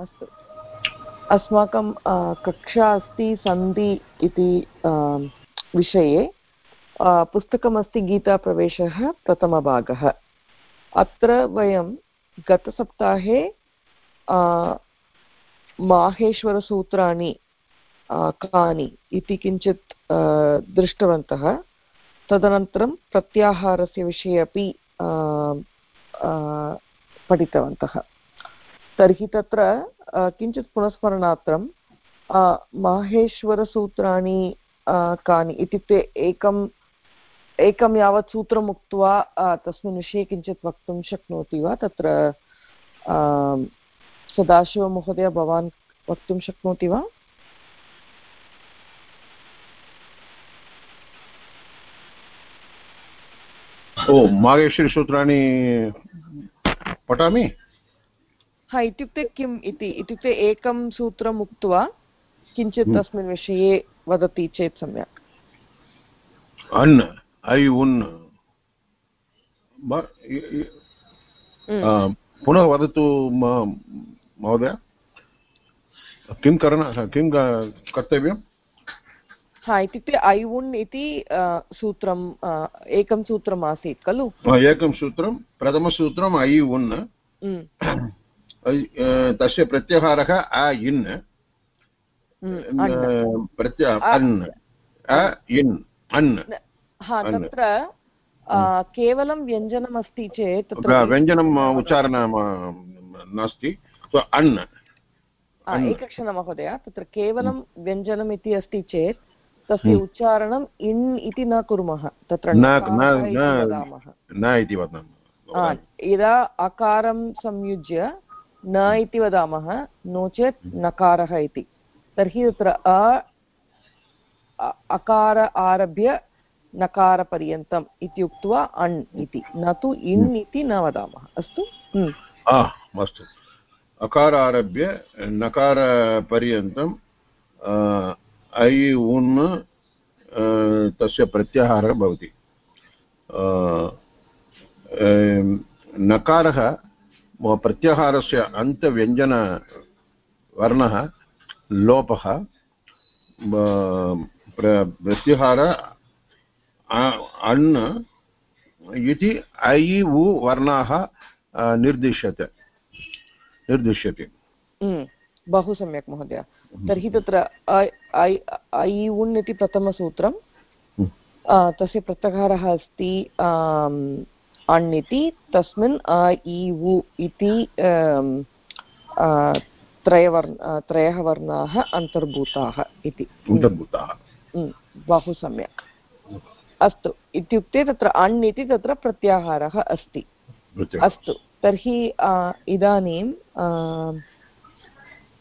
अस्तु। अस्माकं कक्षा अस्ति सन्धि इति विषये पुस्तकमस्ति गीताप्रवेशः प्रथमभागः। अत्र वयं गतसप्ताहे माहेश्वरसूत्राणि कानि इति किञ्चित् दृष्टवन्तः। तदनन्तरं प्रत्याहारस्य विषये अपि पठितवन्तः। तर्हि तत्र किञ्चित् पुनस्मरणार्थं माहेश्वरसूत्राणि कानि इत्युक्ते एकम् एकं यावत् सूत्रम् उक्त्वा तस्मिन् विषये किञ्चित् वक्तुं शक्नोति वा? तत्र सदाशिवमहोदय भवान् वक्तुं शक्नोति वा? ओ, माहेश्वरीसूत्राणि पठामि? हा इत्युक्ते किम् इति इत्युक्ते एकं सूत्रम् उक्त्वा किञ्चित्। तस्मिन् विषये वदति चेत् सम्यक् अन् ऐ उन्। पुनः वदतु महोदय किं करण किं कर्तव्यं हा इत्युक्ते ऐ उन् इति सूत्रम् एकं सूत्रम् आसीत् खलु एकं सूत्रं प्रथमसूत्रम् ऐ उन्। तस्य प्रत्याहारः अ इन्। प्रत्य अन्। A in. अन्। तत्र केवलं व्यञ्जनमस्ति चेत् व्यञ्जनम् उच्चारण नास्ति। अन्। एकक्षणं महोदय तत्र केवलं व्यञ्जनम् इति अस्ति चेत् तस्य उच्चारणम् इन् इति न कुर्मः। तत्र न इति वदामः। यदा अकारं संयुज्य न इति वदामः नो चेत् नकारः इति। तर्हि तत्र अ अकार आरभ्य नकारपर्यन्तम् इति उक्त्वा अण् इति। न तु इन् इति न वदामः। अस्तु? अस्तु। अकार आरभ्य नकारपर्यन्तं ऐ उन् तस्य प्रत्याहारः भवति। नकारः प्रत्याहारस्य अन्तव्यञ्जनवर्णः लोपः प्रत्याहार अण् इति ऐ उ वर्णाः निर्दिश्यते। निर्दिश्यते। बहु सम्यक् महोदय। तर्हि तत्र ऐ उन् इति प्रथमसूत्रं। तस्य प्रत्याहारः अस्ति अण् इति तस्मिन् अ इ उ इति त्रयवर्ण त्रयः वर्णाः अन्तर्भूताः इति। बहु सम्यक्। अस्तु इत्युक्ते तत्र अण् इति तत्र प्रत्याहारः अस्ति। अस्तु तर्हि इदानीं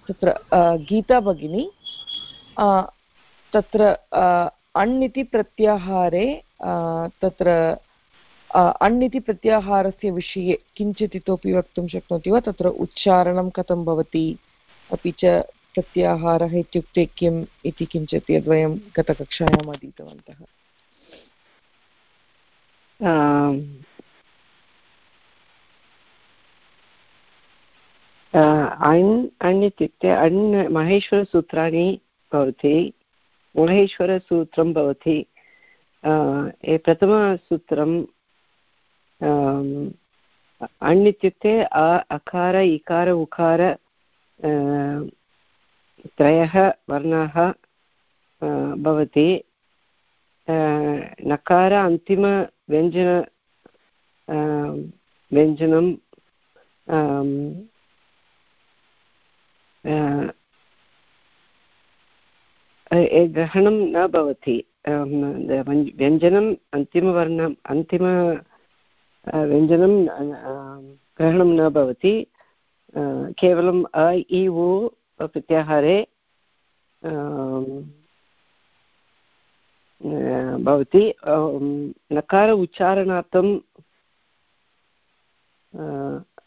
तत्र गीता भगिनी तत्र अण् इति प्रत्याहारे तत्र अण् इति प्रत्याहारस्य विषये किञ्चित् इतोपि वक्तुं शक्नोति वा? तत्र उच्चारणं कथं भवति? अपि च प्रत्याहारः इत्युक्ते किम् इति किञ्चित् यद्वयं गतकक्षायाम् अधीतवन्तः। अण् अण् इत्युक्ते अण् महेश्वरसूत्राणि भवति महेश्वरसूत्रं भवति प्रथमसूत्रं अण् इत्युक्ते अ, अकार, इकार, उकार त्रयः वर्णाः भवति. नकार अन्तिमव्यञ्जन व्यञ्जनं ग्रहणं न भवति. व्यञ्जनम् अन्तिमवर्णम्, अन्तिम व्यञ्जनं ग्रहणं न भवति। केवलम् अ इ उ प्रत्याहारे भवति। नकार उच्चारणार्थं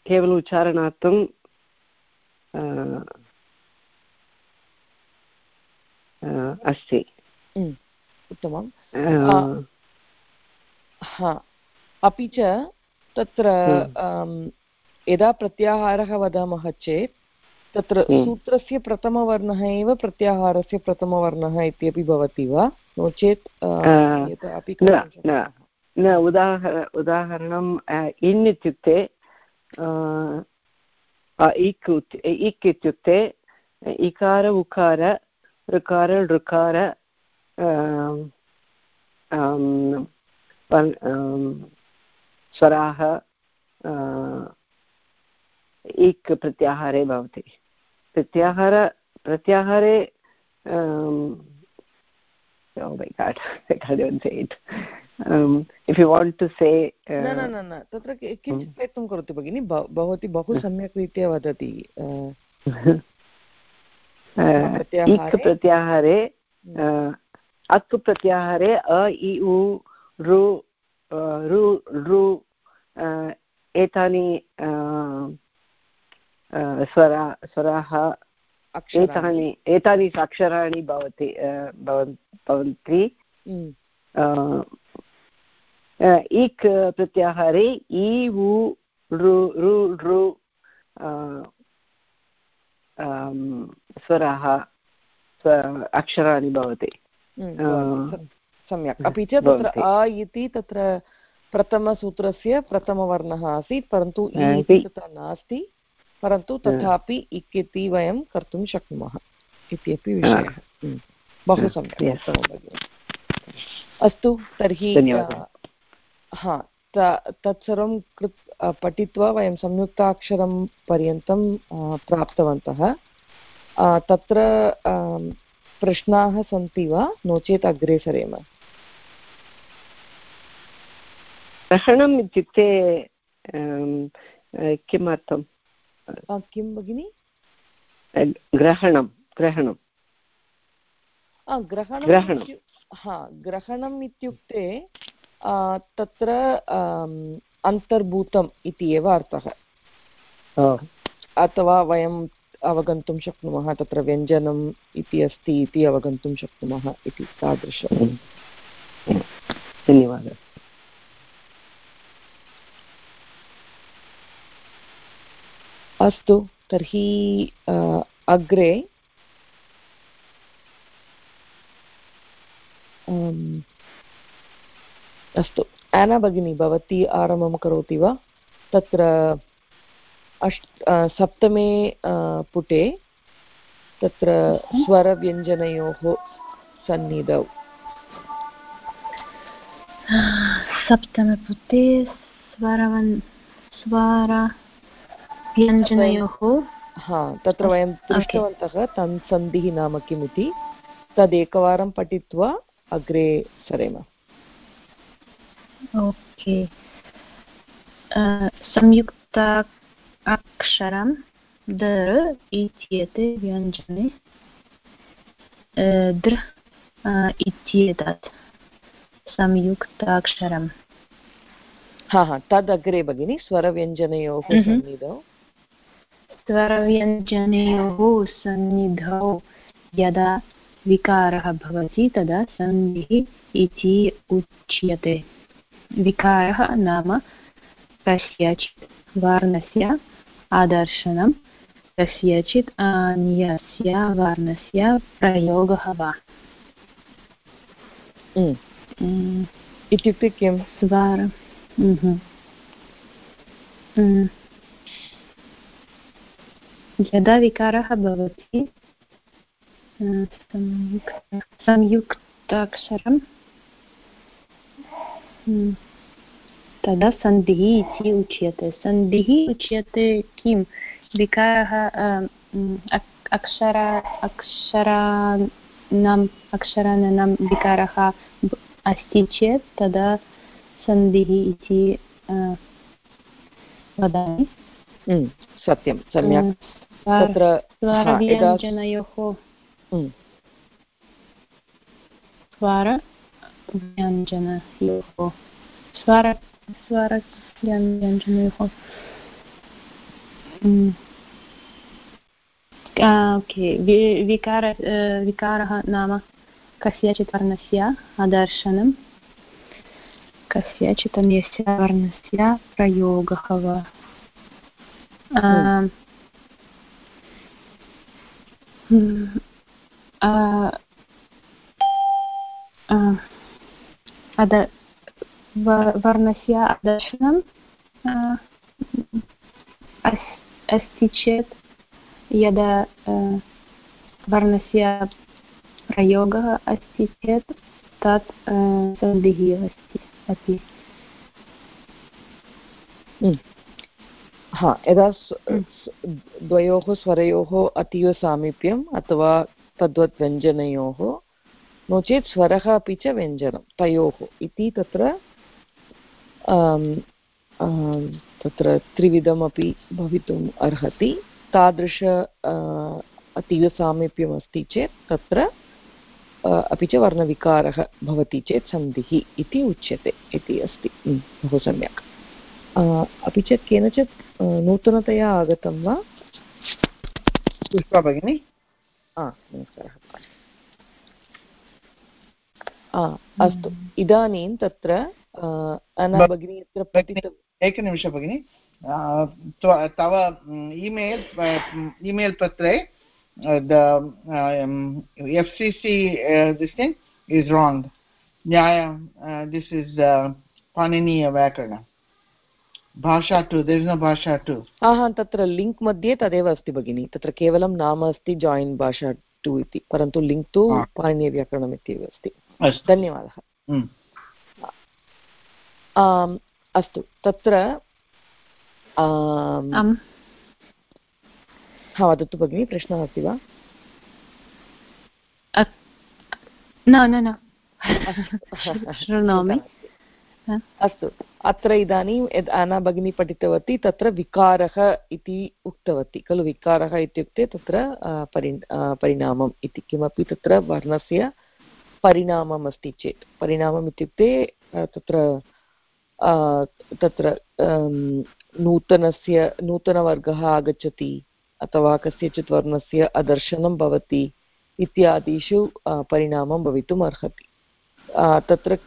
केवल उच्चारणार्थं अस्ति। उत्तमं अपि च तत्र हम्म। यदा प्रत्याहारः वदामः चेत् तत्र हम्म। सूत्रस्य प्रथमवर्णः एव प्रत्याहारस्य प्रथमवर्णः इत्यपि भवति वा नो चेत् न, उदाहर उदाहरणम् इन् इत्युक्ते इक् इक् इत्युक्ते इकार उकार ऋकार ऋकार स्वराः इक् प्रत्याहारे भवति। प्रत्याहार प्रत्याहारे oh my god i can't say it. um, if you want to say न न न न तत्र किञ्चित् प्रयत्नं करोतु भगिनि। भवती बहु सम्यक् रीत्या वदति प्रत्याहारे? इक् प्रत्याहारे। uh, अक् प्रत्याहारे अ इ उ ऋ ऋ uh, एतानि स्वरा स्वराः एतानि एतानि अक्षराणि भवति भवन्ति। हम्म, इक् प्रत्याहारे इ उ ऋ ऋ स्वराः अक्षराणि भवति। हम्म, सम्यक् अपि च तत्र अ इति तत्र प्रथमसूत्रस्य प्रथमवर्णः आसीत् परन्तु तथा नास्ति। परन्तु तथापि इक् इति वयं कर्तुं शक्नुमः इत्यपि विषयः। हम्म, बहु सम्यक्। अस्तु तर्हि हा तत्सर्वं कृत् पठित्वा वयं संयुक्ताक्षरं पर्यन्तं प्राप्तवन्तः। तत्र प्रश्नाः सन्ति वा? नो चेत् अग्रे सरेम। ग्रहणम् इत्युक्ते अ, किं भगिनि? ग्रहणं ग्रहणं। ग्रहणं। हा ग्रहणम् इत्युक्ते तत्र अन्तर्भूतम् इति एव अर्थः। अथवा वयम् अवगन्तुं शक्नुमः तत्र व्यञ्जनम् इति अस्ति इति अवगन्तुं शक्नुमः इति तादृशम्। धन्यवादः। अस्तु, तर्हि अग्रे अस्तु एना भगिनी, भवती आरम्भं करोति वा? तत्र अष्ट सप्तमे पुटे, तत्र स्वरव्यञ्जनयोः सन्निधौ। सप्तमपुटे स्वरवन्, स्वर व्यञ्जनयोः। हा तत्र वयं दृष्टवन्तः तन् सन्धिः नाम किम् इति तदेकवारं पठित्वा अग्रे सरेम। ओके। संयुक्त अक्षरं दृ इत्येते व्यञ्जने। दृ इत्येतत् संयुक्ताक्षरम्। हा हा तदग्रे भगिनि स्वरव्यञ्जनयोः. सन्निधौ। स्वरव्यञ्जनयोः सन्निधौ यदा विकारः भवति तदा सन्धिः इति उच्यते। विकारः नाम कस्यचित् वर्णस्य आदर्शनं कस्यचित् अन्यस्य वर्णस्य प्रयोगः वा। इत्युक्ते किं स्वर. यदा विकारः भवति संयुक्त संयुक्ताक्षरं mm, तदा सन्धिः इति उच्यते। सन्धिः उच्यते किं? विकारः अक्- अक्षर अक्षराणाम् अक्षराणां विकारः अस्ति चेत् तदा सन्धिः इति वदामि. सत्यं सम्यक् तत्र स्वरव्यञ्जनयोः. स्वरव्यञ्जनयोः स्वर स्वरव्यञ्जनयोः. ओके विकार विकारः नाम कस्यचित् वर्णस्य आदर्शनं कस्यचित् अन्यस्य वर्णस्य प्रयोगः वा वर्णस्य अदर्शनं अस्ति चेत् यदा वर्णस्य प्रयोगः अस्ति चेत् तत् सन्धिः अस्ति अस्ति हा यदा द्वयोः स्वरयोः अतीवसामीप्यम् अथवा तद्वत् व्यञ्जनयोः नो चेत् स्वरः अपि च व्यञ्जनं तयोः इति तत्र तत्र त्रिविधमपि भवितुम् अर्हति। तादृश अतीवसामीप्यमस्ति चेत् तत्र अपि च वर्णविकारः भवति चेत् सन्धिः इति उच्यते इति अस्ति। बहु सम्यक्। अपि च केनचित् नूतनतया आगतं वा? पुष्पा भगिनि। नमस्कारः। अस्तु। इदानीं तत्र अना भगिनी एकनिमिष भगिनि। तव ईमेल् ईमेल् पत्रे the um, FCC uh, this thing is wrong. Nyaya, uh, this भाषा टु देर् भाषा टु हा तत्र लिङ्क् मध्ये तदेव अस्ति भगिनि। तत्र केवलं नाम अस्ति जायिन् भाषा टु इति परन्तु लिङ्क् तु पाणिनीयव्याकरणम् इत्येव अस्ति। धन्यवादः। अस्तु। तत्र हा वदतु भगिनि प्रश्नः अस्ति वा? न न न। शृणोमि। अस्तु। अत्र इदानीं यद् आना भगिनी पठितवती, तत्र विकारः इति उक्तवती। खलु विकारः इत्युक्ते तत्र परि परिणामम् इति। किमपि तत्र वर्णस्य परिणामम् अस्ति चेत्। परिणामम् इत्युक्ते तत्र तत्र नूतनस्य, नूतनवर्गः आगच्छति, अथवा कस्यचित् वर्णस्य अदर्शनं भवति इत्यादिषु परिणामं भवितुम् अर्हति तत्र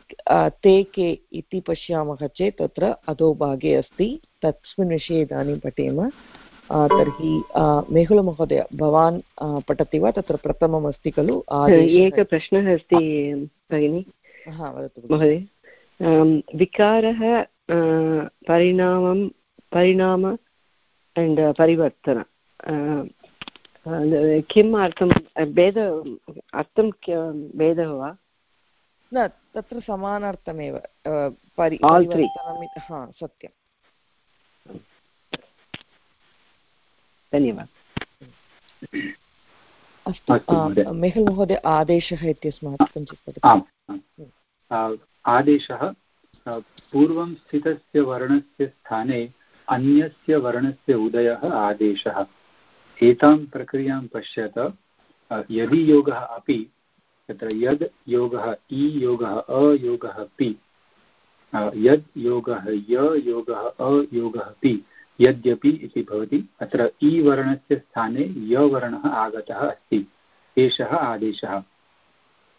ते के इति पश्यामः चेत् तत्र अधोभागे अस्ति। तस्मिन् विषये इदानीं पठेम। तर्हि मेहुलमहोदय भवान् पठति वा? तत्र प्रथमम् अस्ति खलु एकः प्रश्नः अस्ति भगिनि। महोदय विकारः परिणामं परिणाम अण्ड् परिवर्तन। किम् अर्थं भेद अर्थं भेदः वा? न तत्र समानार्थमेव हा सत्यं धन्यवादः। अस्तु मेहुल् महोदय आदेशः इत्यस्मात् किञ्चित् आदेशः पूर्वं स्थितस्य वर्णस्य स्थाने अन्यस्य वर्णस्य उदयः आदेशः। एतां प्रक्रियाँ पश्यत यदि योगः अपि तत्र यद् योगः इ योगः अयोगः पि। यद् योगः य योगः अयोगः पि, यद्यपि इति भवति। अत्र इ वर्णस्य स्थाने य वर्णः आगतः अस्ति। एषः आदेशः।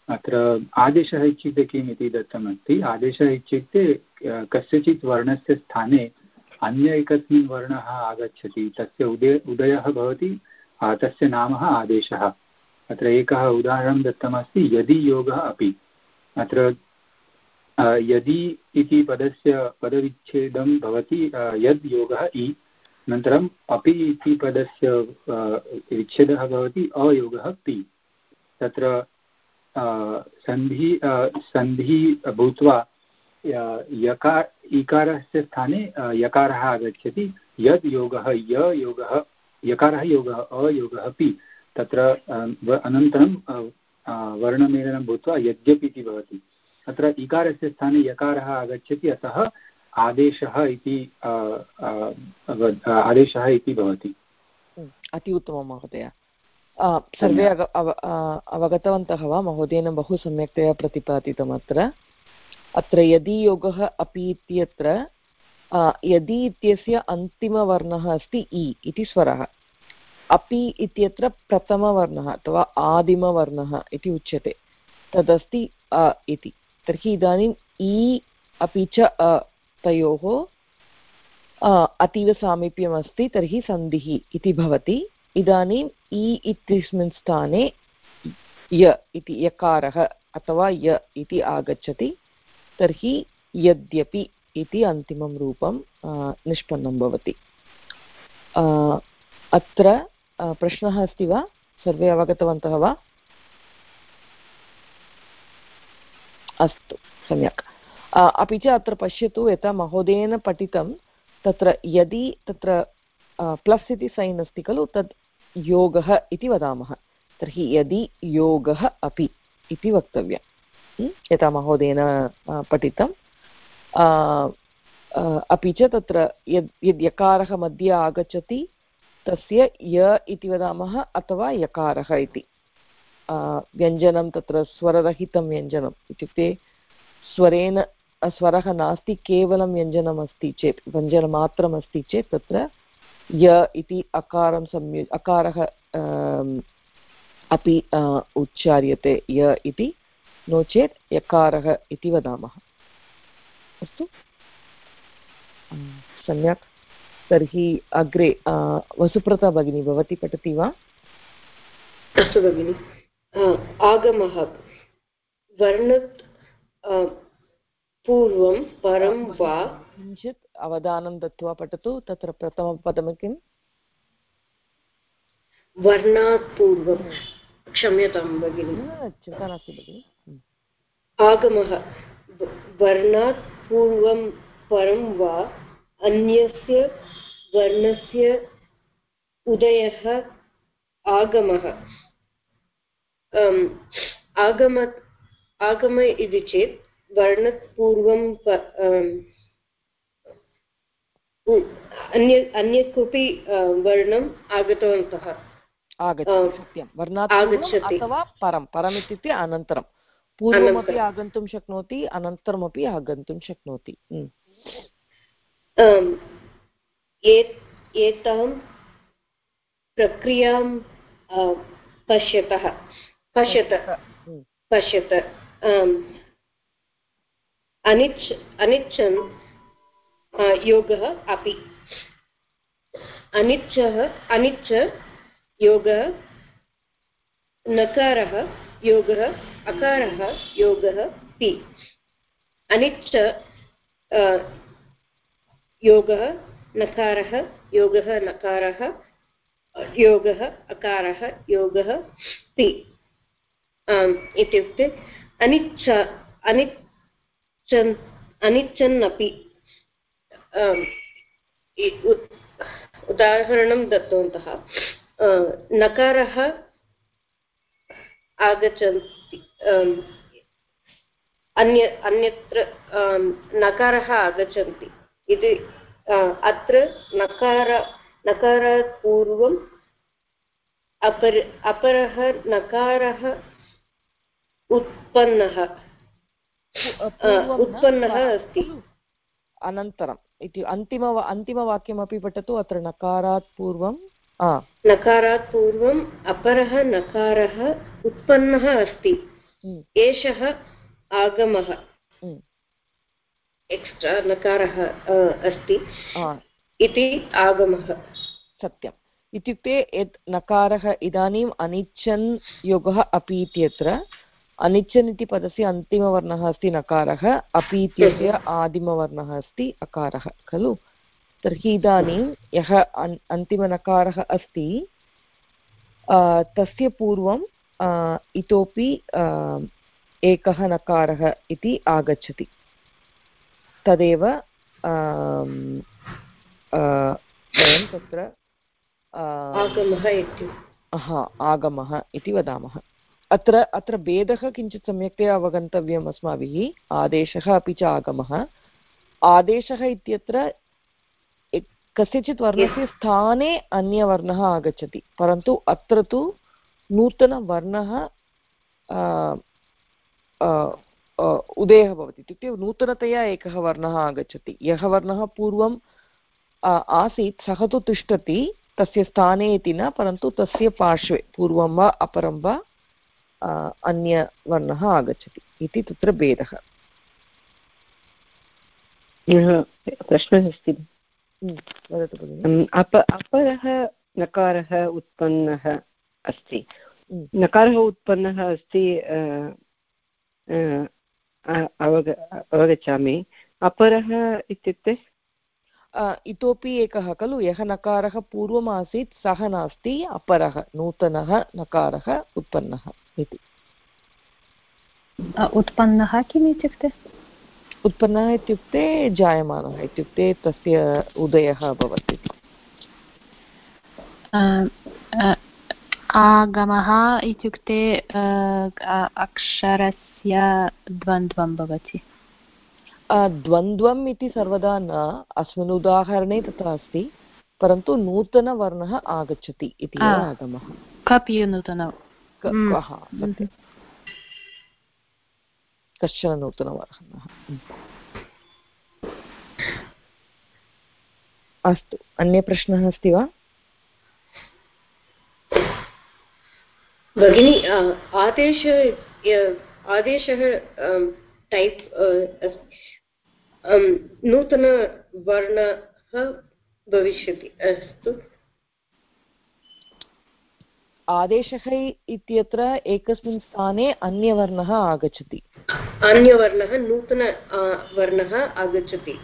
अत्र आदेशः इत्युक्ते किम् इति दत्तमस्ति। आदेशः इत्युक्ते कस्यचित् वर्णस्य स्थाने अन्य एकस्मिन् वर्णः आगच्छति। तस्य उदय, उदयः भवति तस्य नाम आदेशः। अत्र एकः उदाहरणं दत्तमस्ति, यदि योगः अपि। अत्र यदि इति पदस्य, पदविच्छेदं भवति यद् योगः इ, अनन्तरम् अपि इति पदस्य विच्छेदः भवति, अयोगः पि। तत्र सन्धि सन्धि भूत्वा यकार इकारस्य स्थाने यकारः आगच्छति, यद् योगः, य योगः, यकारः योगः, अयोगः अपि तत्र अनन्तरं वर्णमेलनं भूत्वा यद्यपि इति भवति। अत्र इकारस्य स्थाने यकारः आगच्छति अतः आदेशः इति आदेशः इति भवति। अति उत्तमं महोदय। सर्वे अवगतवन्तः वा? महोदयेन बहु सम्यक्तया प्रतिपादितम् अत्र। अत्र यदि योगः अपि इत्यत्र यदि इत्यस्य अन्तिमवर्णः अस्ति इ इति स्वरः। अपि इत्यत्र प्रथमवर्णः अथवा आदिमवर्णः इति उच्यते। तदस्ति अ इति। तर्हि इदानीम् इ अपि च अ तयोः अतीव सामीप्यमस्ति, तर्हि सन्धिः इति भवति। इदानीम् इ इत्यस्मिन् स्थाने य इति, यकारः अथवा य इति आगच्छति। तर्हि यद्यपि इति अन्तिमं रूपं निष्पन्नं भवति। अत्र प्रश्नः अस्ति वा? सर्वे अवगतवन्तः वा? अस्तु, सम्यक्। अपि च अत्र पश्यतु, यथा महोदयेन पठितं, तत्र यदि तत्र प्लस् इति सैन् अस्ति खलु, तद् योगः इति वदामः। तर्हि यदि योगः अपि इति वक्तव्यं यथा महोदयेन पठितं। अपि च तत्र यद् यद् यकारः मध्ये आगच्छति तस्य य इति वदामः अथवा यकारः इति। व्यञ्जनं तत्र स्वररहितं व्यञ्जनम् इत्युक्ते स्वरेण, स्वरः नास्ति, केवलं व्यञ्जनम् अस्ति चेत् व्यञ्जनमात्रम् अस्ति चेत् तत्र य इति अकारं संयु अकारः अपि उच्चार्यते य इति। नो चेत् यकारः इति वदामः। अस्तु। सम्यक्। तर्हि अग्रे वसुप्रता भगिनी भवती पठति वा? अस्तु भगिनि। आगमः। वर्णात् पूर्वं परं वा? किञ्चित् अवधानं दत्त्वा पठतु तत्र प्रथमपदं किम्? वर्णात् पूर्वं। क्षम्यतां भगिनि। चिन्ता नास्ति भगिनि। आगमः। वर्णात् पूर्वं परं वा? अन्यस्य वर्णस्य उदयः आगमः। आगम आगम इति चेत् वर्णात् पूर्वं अन्य अन्य कोऽपि वर्णम् आगतवन्तः। आगच्छति सत्यं। वर्णात् अथवा परं परम् इत्युक्ते अनन्तरं। पूर्वमपि आगन्तुं शक्नोति अनन्तरमपि आगन्तुं शक्नोति। एतां प्रक्रियाँ पश्यतः पश्यत पश्यत अनिच् अनिच्छन् योगः अपि। अनिच्छः अनिच्छ योगः नकारः योगः अकारः योगः पि। अनिच्च योगः नकारः योगः नकारः, योगः अकारः, योगः पि इत्युक्ते अनिच्छ अनिच्छन् अनिच्छन् अपि उदाहरणं दत्तवन्तः। नकारः आगच्छन्ति अन्य, अन्यत्र नकारः आगच्छन्ति। इति अत्र नकार नकारात् पूर्वम् अपर अपरः नकारः उत्पन्नः। उत्पन्नः अस्ति। अनन्तरम्। इति अन्तिम अन्तिमवाक्यमपि पठतु। अत्र नकारात् पूर्वं नकारात् पूर्वम् अपरः नकारः उत्पन्नः अस्ति। एषः आगमः। एक्स्ट्रा नकारः अस्ति इति आगमः सत्यम् इत्युक्ते यत् नकारः इदानीम् अनिच्छन् योगः अपि इत्यत्र अनिच्छन् इति पदस्य अन्तिमवर्णः अस्ति नकारः अपि इत्यस्य आदिमवर्णः अस्ति अकारः खलु तर्हि इदानीं यः अन्तिमनकारः अस्ति तस्य पूर्वं इतोपि एकः नकारः इति आगच्छति तदेव वयं तत्र हा आगमः इति। वदामः। अत्र अत्र भेदः किञ्चित् सम्यक्तया अवगन्तव्यम् अस्माभिः। आदेशः अपि च आगमः। आदेशः इत्यत्र कस्यचित् वर्णस्य स्थाने अन्यवर्णः आगच्छति परन्तु अत्र तु नूतनवर्णः उदयः भवति। इत्युक्ते नूतनतया एकः वर्णः आगच्छति। यः वर्णः पूर्वम् आसीत् सः तु तिष्ठति तस्य स्थाने इति न परन्तु तस्य पार्श्वे पूर्वं वा अपरं वा अन्यवर्णः आगच्छति इति तत्र भेदः। प्रश्नः अस्ति। वदतु भगिनि। अप अपरः नकारः उत्पन्नः अस्ति। नकारः उत्पन्नः अस्ति अवग अवगच्छामि। अपरः इत्युक्ते? इतोपि एकः खलु यः नकारः पूर्वमासीत् सः नास्ति अपरः नूतनः नकारः उत्पन्नः इति। उत्पन्नः किम् इत्युक्ते? उत्पन्नः इत्युक्ते जायमानः इत्युक्ते तस्य उदयः अभवत् इति आगमः इत्युक्ते अक्षरस्य द्वन्द्वं भवति? द्वन्द्वम् इति सर्वदा न अस्मिन् उदाहरणे तथा अस्ति परन्तु नूतनवर्णः आगच्छति इति आगमः। कपि नूतन कश्चन नूतनवर्णः? अस्तु अन्य प्रश्नः अस्ति वा? भगिनी आदेश आदेशः टैप् नूतनवर्णः भविष्यति। अस्तु। आदेशः इत्यत्र एकस्मिन् स्थाने अन्यवर्णः आगच्छति। अन्यवर्णः नूतन वर्णः आगच्छति।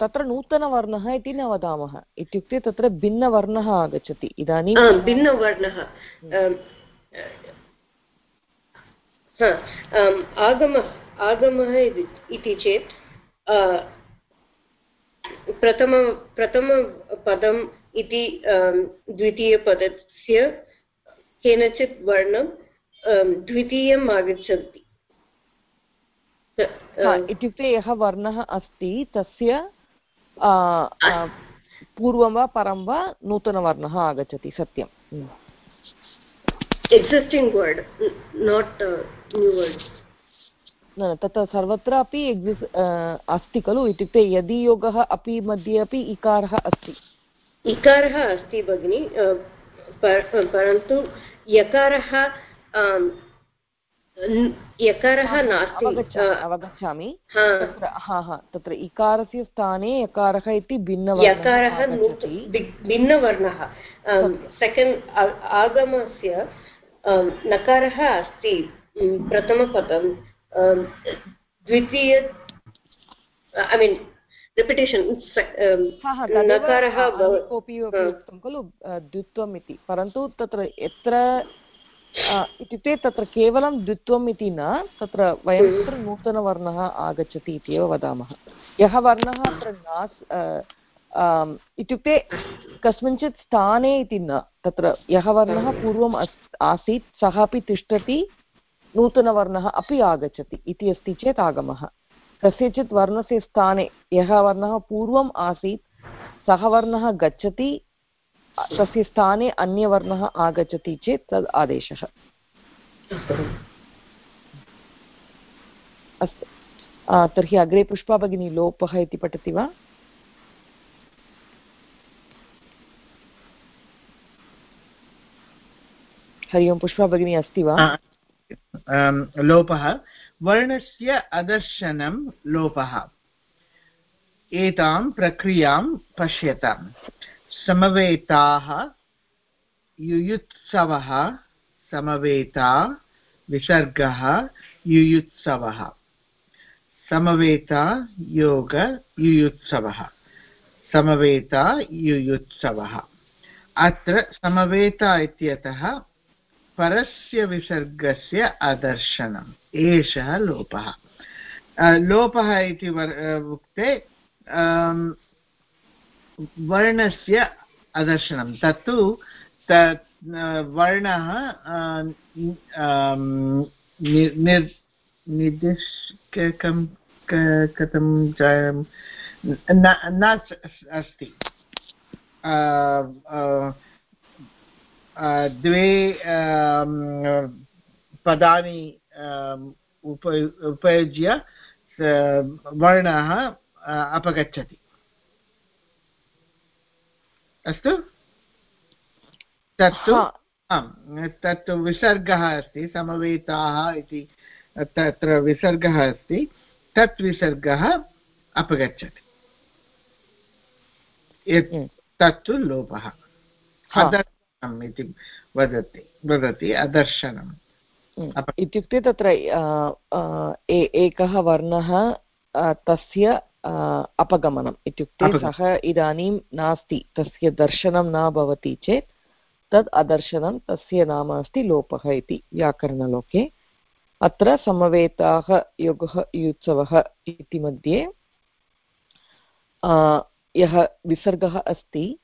तत्र नूतनवर्णः इति न वदामः। इत्युक्ते तत्र भिन्नवर्णः आगच्छति। इदानीं भिन्नवर्णः। आगमः आगमः इति चेत् प्रथम प्रथमपदम् इति द्वितीयपदस्य केनचित् वर्णं द्वितीयम् आगच्छति इत्युक्ते यः वर्णः अस्ति तस्य पूर्वं वा परं वा नूतनवर्णः आगच्छति सत्यम्। एक्सिस्टिङ्ग् वर्ड् नाट् न तत्र सर्वत्र अपि एक्सिस् अस्ति खलु इत्युक्ते यदि योगः अपि मध्ये अपि इकारः अस्ति। इकारः अस्ति भगिनि परन्तु यकारः यकारः नास्ति। अवगच्छामि तत्र हा हा तत्र इकारस्य स्थाने यकारः इति भिन्नवर्णः भिन्नवर्णः। सेकेण्ड् आगमस्य नकारः अस्ति। प्रथमपदं द्वितीय ऐ मीन् रिपिटेशन् नकारः कोऽपि उक्तं खलु द्वित्वम् इति परन्तु तत्र यत्र इत्युक्ते तत्र केवलं द्वित्वम् इति न तत्र वयं तत्र नूतनवर्णः आगच्छति इत्येव वदामः यः वर्णः अत्र नास् इत्युक्ते कस्मिंश्चित् स्थाने इति न तत्र यः वर्णः पूर्वम् आसीत् सः अपि तिष्ठति नूतनवर्णः अपि आगच्छति, इति अस्ति चेत् आगमः। कस्यचित् वर्णस्य स्थाने, यः वर्णः पूर्वम् आसीत्, सः वर्णः गच्छति, तस्य स्थाने अन्यवर्णः आगच्छति चेत् तद् आदेशः। अस्तु। तर्हि अग्रे पुष्पा भगिनी, लोपः इति पठति वा? हरि ओं, पुष्पा भगिनी, अस्ति वा? लोपः वर्णस्य अदर्शनं लोपः। एतां प्रक्रियाँ पश्यताम् समवेताः युयुत्सवः, समवेता विसर्गः, युयुत्सवः। समवेता योग, युयुत्सवः। समवेता युयुत्सवः। अत्र समवेता इत्यतः परस्य विसर्गस्य अदर्शनम्। एषः लोपः। लोपः इति उक्ते वर्णस्य अदर्शनं तत्तु तत् वर्णः निर्दिष्टकं कथं न अस्ति। द्वे पदानि उप उपयुज्य वर्णः अपगच्छति। अस्तु? तत्तु आम् तत्तु विसर्गः अस्ति समवेताः इति तत्र विसर्गः अस्ति तत् विसर्गः अपगच्छति। तत्तु लोपः। अदर्शनम् इति वदति वदति अदर्शनम्। हम्म। इत्युक्ते तत्र एकः वर्णः तस्य अपगमनम्। इत्युक्ते सः इदानीं नास्ति तस्य दर्शनं न भवति चेत् तद् अदर्शनं तस्य नाम अस्ति लोपः इति व्याकरणलोके। अत्र समवेताः योगः युत्सवः इति मध्ये यः विसर्गः अस्ति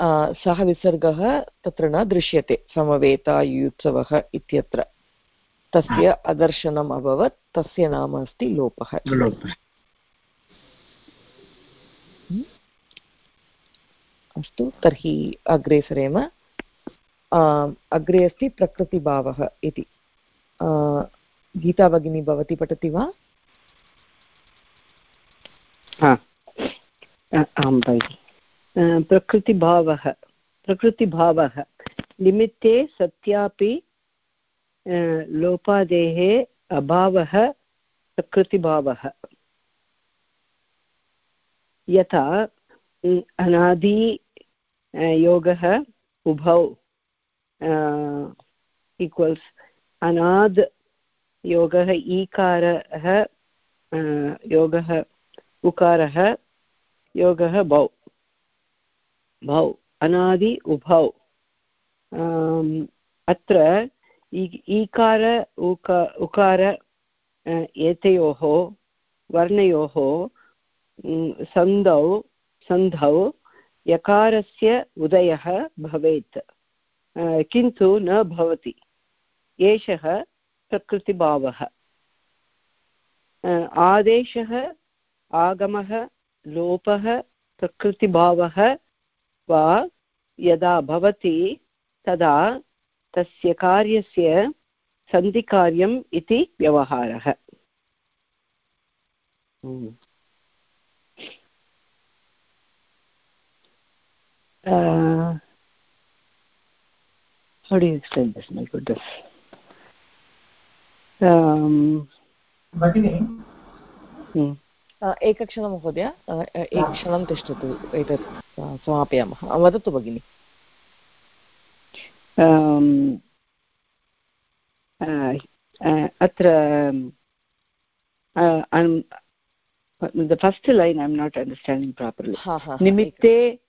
सः विसर्गः तत्र न दृश्यते समवेतायुत्सवः इत्यत्र। तस्य अदर्शनम् अभवत् तस्य नाम अस्ति लोपः। लोपः। अस्तु तर्हि अग्रे सरेम। अग्रे अस्ति प्रकृतिभावः इति। आ, गीता भगिनी भवती पठति वा? हा। आं भगिनि। प्रकृतिभावः प्रकृतिभावः। निमित्ते सत्यापि लोपादेः अभावः, प्रकृतिभावः। यथा अनादि योगः, उभौ ईक्वल्स् अनाद् योगः, ईकारः योगः, उकारः, योगः, भौ। भौ, अनादि उभौ। अत्र ईकार, उक, उकार एतयोः, वर्णयोः सन्धौ सन्धौ, यकारस्य उदयः भवेत्। किन्तु न भवति। एषः प्रकृतिभावः। आदेशः, आगमः, लोपः, प्रकृतिभावः वा यदा भवति तदा तस्य कार्यस्य सन्धिकार्यम् इति व्यवहारः। हम्म। Um, एकक्षणं महोदय एकक्षणं तिष्ठतु एतत् समापयामः. वदतु भगिनि. अत्र I'm, the first line I'm not understanding properly हा हा हा, निमित्ते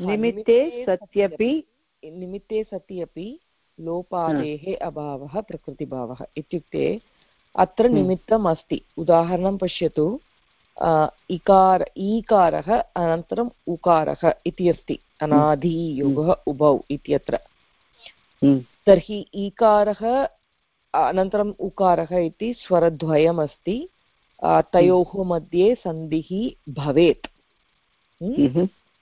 निमित्ते सत्यपि निमित्ते सति अपि लोपादेः अभावः प्रकृतिभावः इत्युक्ते अत्र हम्म. निमित्तम् अस्ति उदाहरणं पश्यतु इकार ईकारः अनन्तरम् उकारः इति अस्ति अनादियोगः उभौ इत्यत्र। Hmm. तर्हि ईकारः अनन्तरम् उकारः इति स्वरद्वयमस्ति। तयोः मध्ये सन्धिः भवेत्.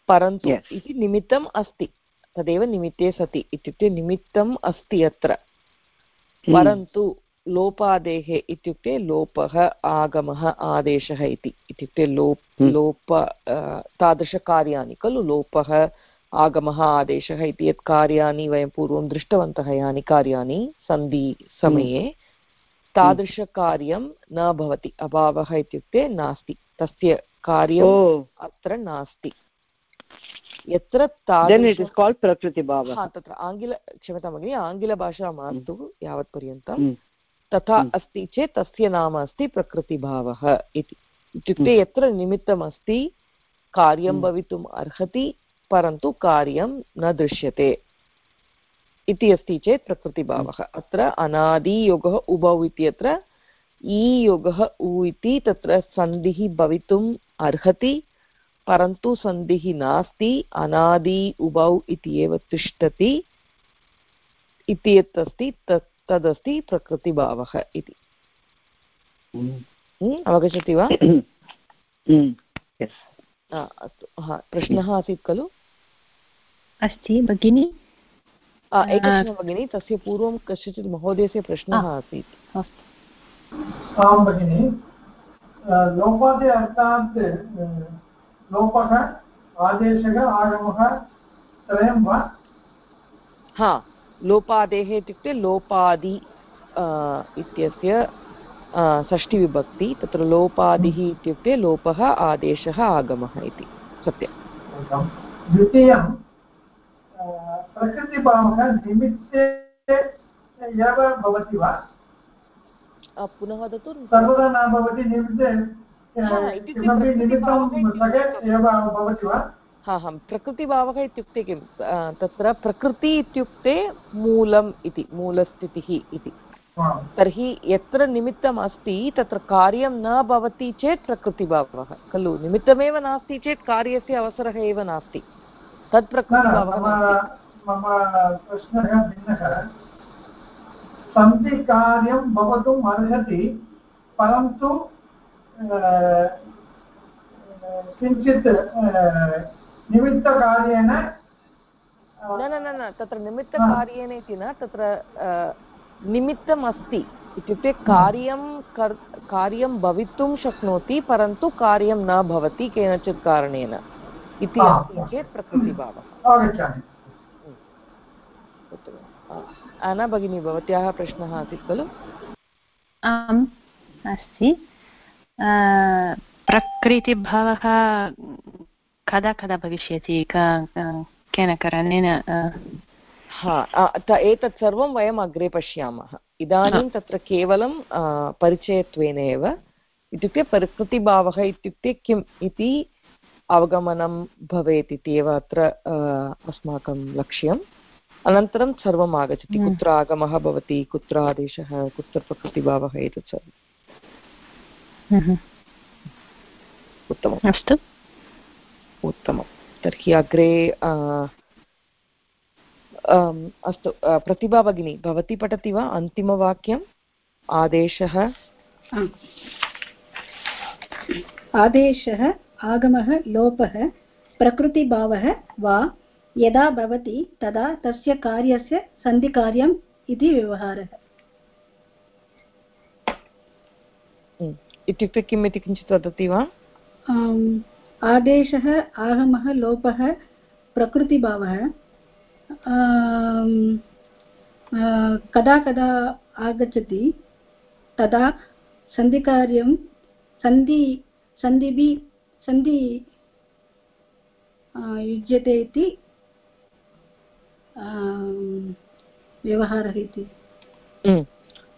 परन्तु इति निमित्तम् अस्ति। तदेव निमित्ते सति इत्युक्ते निमित्तम् अस्ति अत्र. परन्तु लोपादेः इत्युक्ते लोपः आगमः आदेशः इति। इत्युक्ते लोप Hmm. लोप तादृशकार्याणि। खलु लोपः आगमः आदेशः इति यत् कार्याणि वयं पूर्वं दृष्टवन्तः यानि कार्याणि सन्धिसमये तादृशकार्यं न भवति अभावः इत्युक्ते नास्ति। तस्य कार्यम् अत्र नास्ति। यत्र तत्र आङ्ग्ल क्षम्यतां भगिनि आङ्ग्लभाषा मास्तु यावत्पर्यन्तं Hmm. तथा Hmm. अस्ति चेत् तस्य नाम अस्ति प्रकृतिभावः इति इत्युक्ते यत्र निमित्तमस्ति कार्यं Hmm. भवितुम् अर्हति परन्तु कार्यं न दृश्यते इति अस्ति चेत् प्रकृतिभावः अत्र अनादियोगः उभौ इत्यत्र ईयोगः उ इति तत्र सन्धिः भवितुम् अर्हति परन्तु सन्धिः नास्ति अनादि उभौ इति एव तिष्ठति इति यत् अस्ति तत् तदस्ति प्रकृतिभावः इति। अवगच्छति वा? अस्तु। हा प्रश्नः आसीत् खलु? अस्ति भगिनि। आ, एकक्षणं भगिनि तस्य पूर्वं कस्यचित् महोदयस्य प्रश्नः आसीत्। आं भगिनि। लोपादे अर्थात् लोपः आदेशः आगमः त्रयं वा? हा। लोपादेः इत्युक्ते लोपादि इत्यस्य षष्टिविभक्ति तत्र लोपादिः इत्युक्ते लोपः आदेशः आगमः इति सत्यं द्वितीयं प्रकृतिभावः निमित्ते एव भवति वा? पुनः वदतु। सर्वदा न भवति निमित्ते किमपि निमित्तं एव भवति वा? हा हा प्रकृतिभावः इत्युक्ते किं? तत्र प्रकृति इत्युक्ते मूलम् इति मूलस्थितिः इति। आम्। तर्हि यत्र निमित्तम् अस्ति तत्र कार्यं न भवति चेत् प्रकृतिभावः खलु? निमित्तमेव नास्ति चेत् कार्यस्य अवसरः एव नास्ति। तत् प्रकृतिभावः सन्धिकार्यं भवितुम् अर्हति परन्तु किञ्चित् निमित्तकार्येण न न न न तत्र निमित्तकार्येण इति न तत्र निमित्तम् अस्ति इत्युक्ते कार्यं कर् कार्यं भवितुं शक्नोति परन्तु कार्यं न भवति केनचित् कारणेन इति हा, अस्ति। चेत् प्रकृतिभावः आगच्छामि उत्तमम्। अ, न भगिनी भवत्याः प्रश्नः आसीत् खलु आम् अस्ति प्रकृतिभावः कदा कदा भविष्यति केन कारणेन हा एतत् सर्वं वयम् अग्रे पश्यामः इदानीं तत्र केवलं परिचयत्वेन एव इत्युक्ते प्रकृतिभावः इत्युक्ते किम् इति अवगमनं भवेत् इति एव अत्र अस्माकं लक्ष्यम् अनन्तरं सर्वम् आगच्छति। कुत्र आगमः भवति कुत्र आदेशः कुत्र प्रकृतिभावः एतत् सर्वम्। उत्तमम् अस्तु उत्तमं। तर्हि अग्रे अस्तु प्रतिभा भगिनी भवती पठति वा अन्तिमवाक्यम्? आदेशः। आदेशः आगमः लोपः प्रकृतिभावः वा यदा भवति तदा तस्य कार्यस्य सन्धिकार्यम् इति व्यवहारः। इत्युक्ते किम् इति किञ्चित् वदति वा? आदेशः आगमः लोपः प्रकृतिभावः कदा कदा आगच्छति, तदा सन्धिकार्यं, सन्धि, सन्धिभिः, सन्धि युज्यते इति व्यवहारः इति हम्म।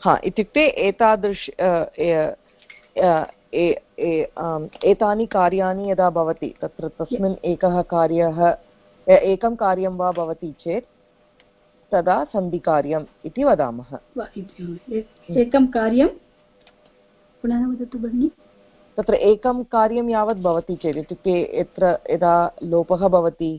हा, इत्युक्ते एतादृश एतानि कार्याणि यदा भवति तत्र तस्मिन् एकः कार्यः एकं कार्यं वा भवति चेत् तदा सन्धिकार्यम् इति वदामः। एकं कार्यं पुनः वदतु भगिनि। तत्र एकं कार्यं यावत् भवति चेत् इत्युक्ते यत्र यदा लोपः भवति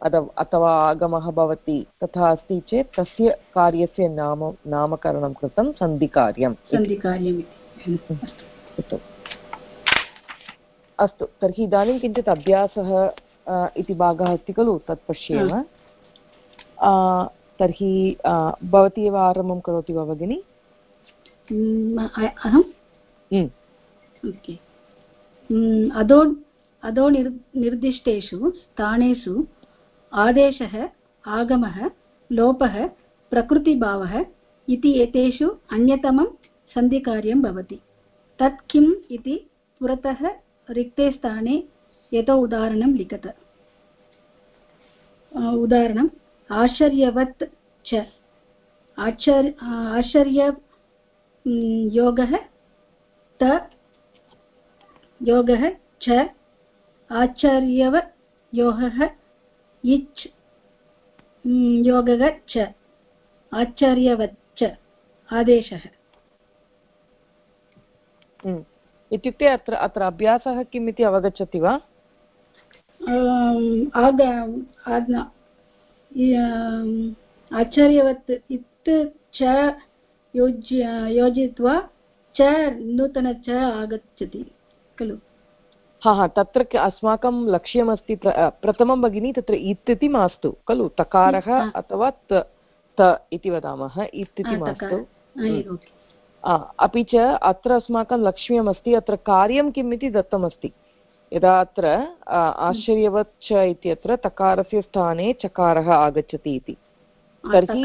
अथवा आगमः भवति तथा अस्ति चेत् तस्य कार्यस्य नाम नामकरणं कृतं सन्धिकार्यम् इति। सन्धिकार्यम् इति। अस्तु तर्हि इदानीं किञ्चित् अभ्यासः इति भागः अस्ति खलु तत् पश्येम। अ, तर्हि भवती एव आरम्भं करोति वा भगिनि? हम्म, ओके। Mm, अधो अधो निर् निर्दिष्टेषु स्थानेषु आदेशः आगमः लोपः प्रकृतिभावः इति एतेषु अन्यतमं सन्धिकार्यं भवति। तत् किम् इति पुरतः रिक्ते स्थाने यतो उदाहरणं लिखत। उदाहरणम् आश्चर्यवत् च। आश्चर्य आश्चर्य योगः त, योगः च आचार्यव योगः इच् योगः च आचार्यवच्च आदेशः। इत्युक्ते अत्र अत्र अभ्यासः किम् इति अवगच्छति वा? आचार्यवत् इत् च योज्य योजयित्वा च नूतन च आगच्छति खलु? हा हा तत्र अस्माकं लक्ष्यमस्ति प्र प्रथमं भगिनी तत्र इत् इति मास्तु खलु? तकारः अथवा त इति वदामः इत् इति मास्तु। अपि च अत्र अस्माकं लक्ष्यमस्ति अत्र कार्यं किम् इति दत्तमस्ति। यदा अत्र आश्चर्यवत् च इत्यत्र तकारस्य स्थाने चकारः आगच्छति इति। तर्हि-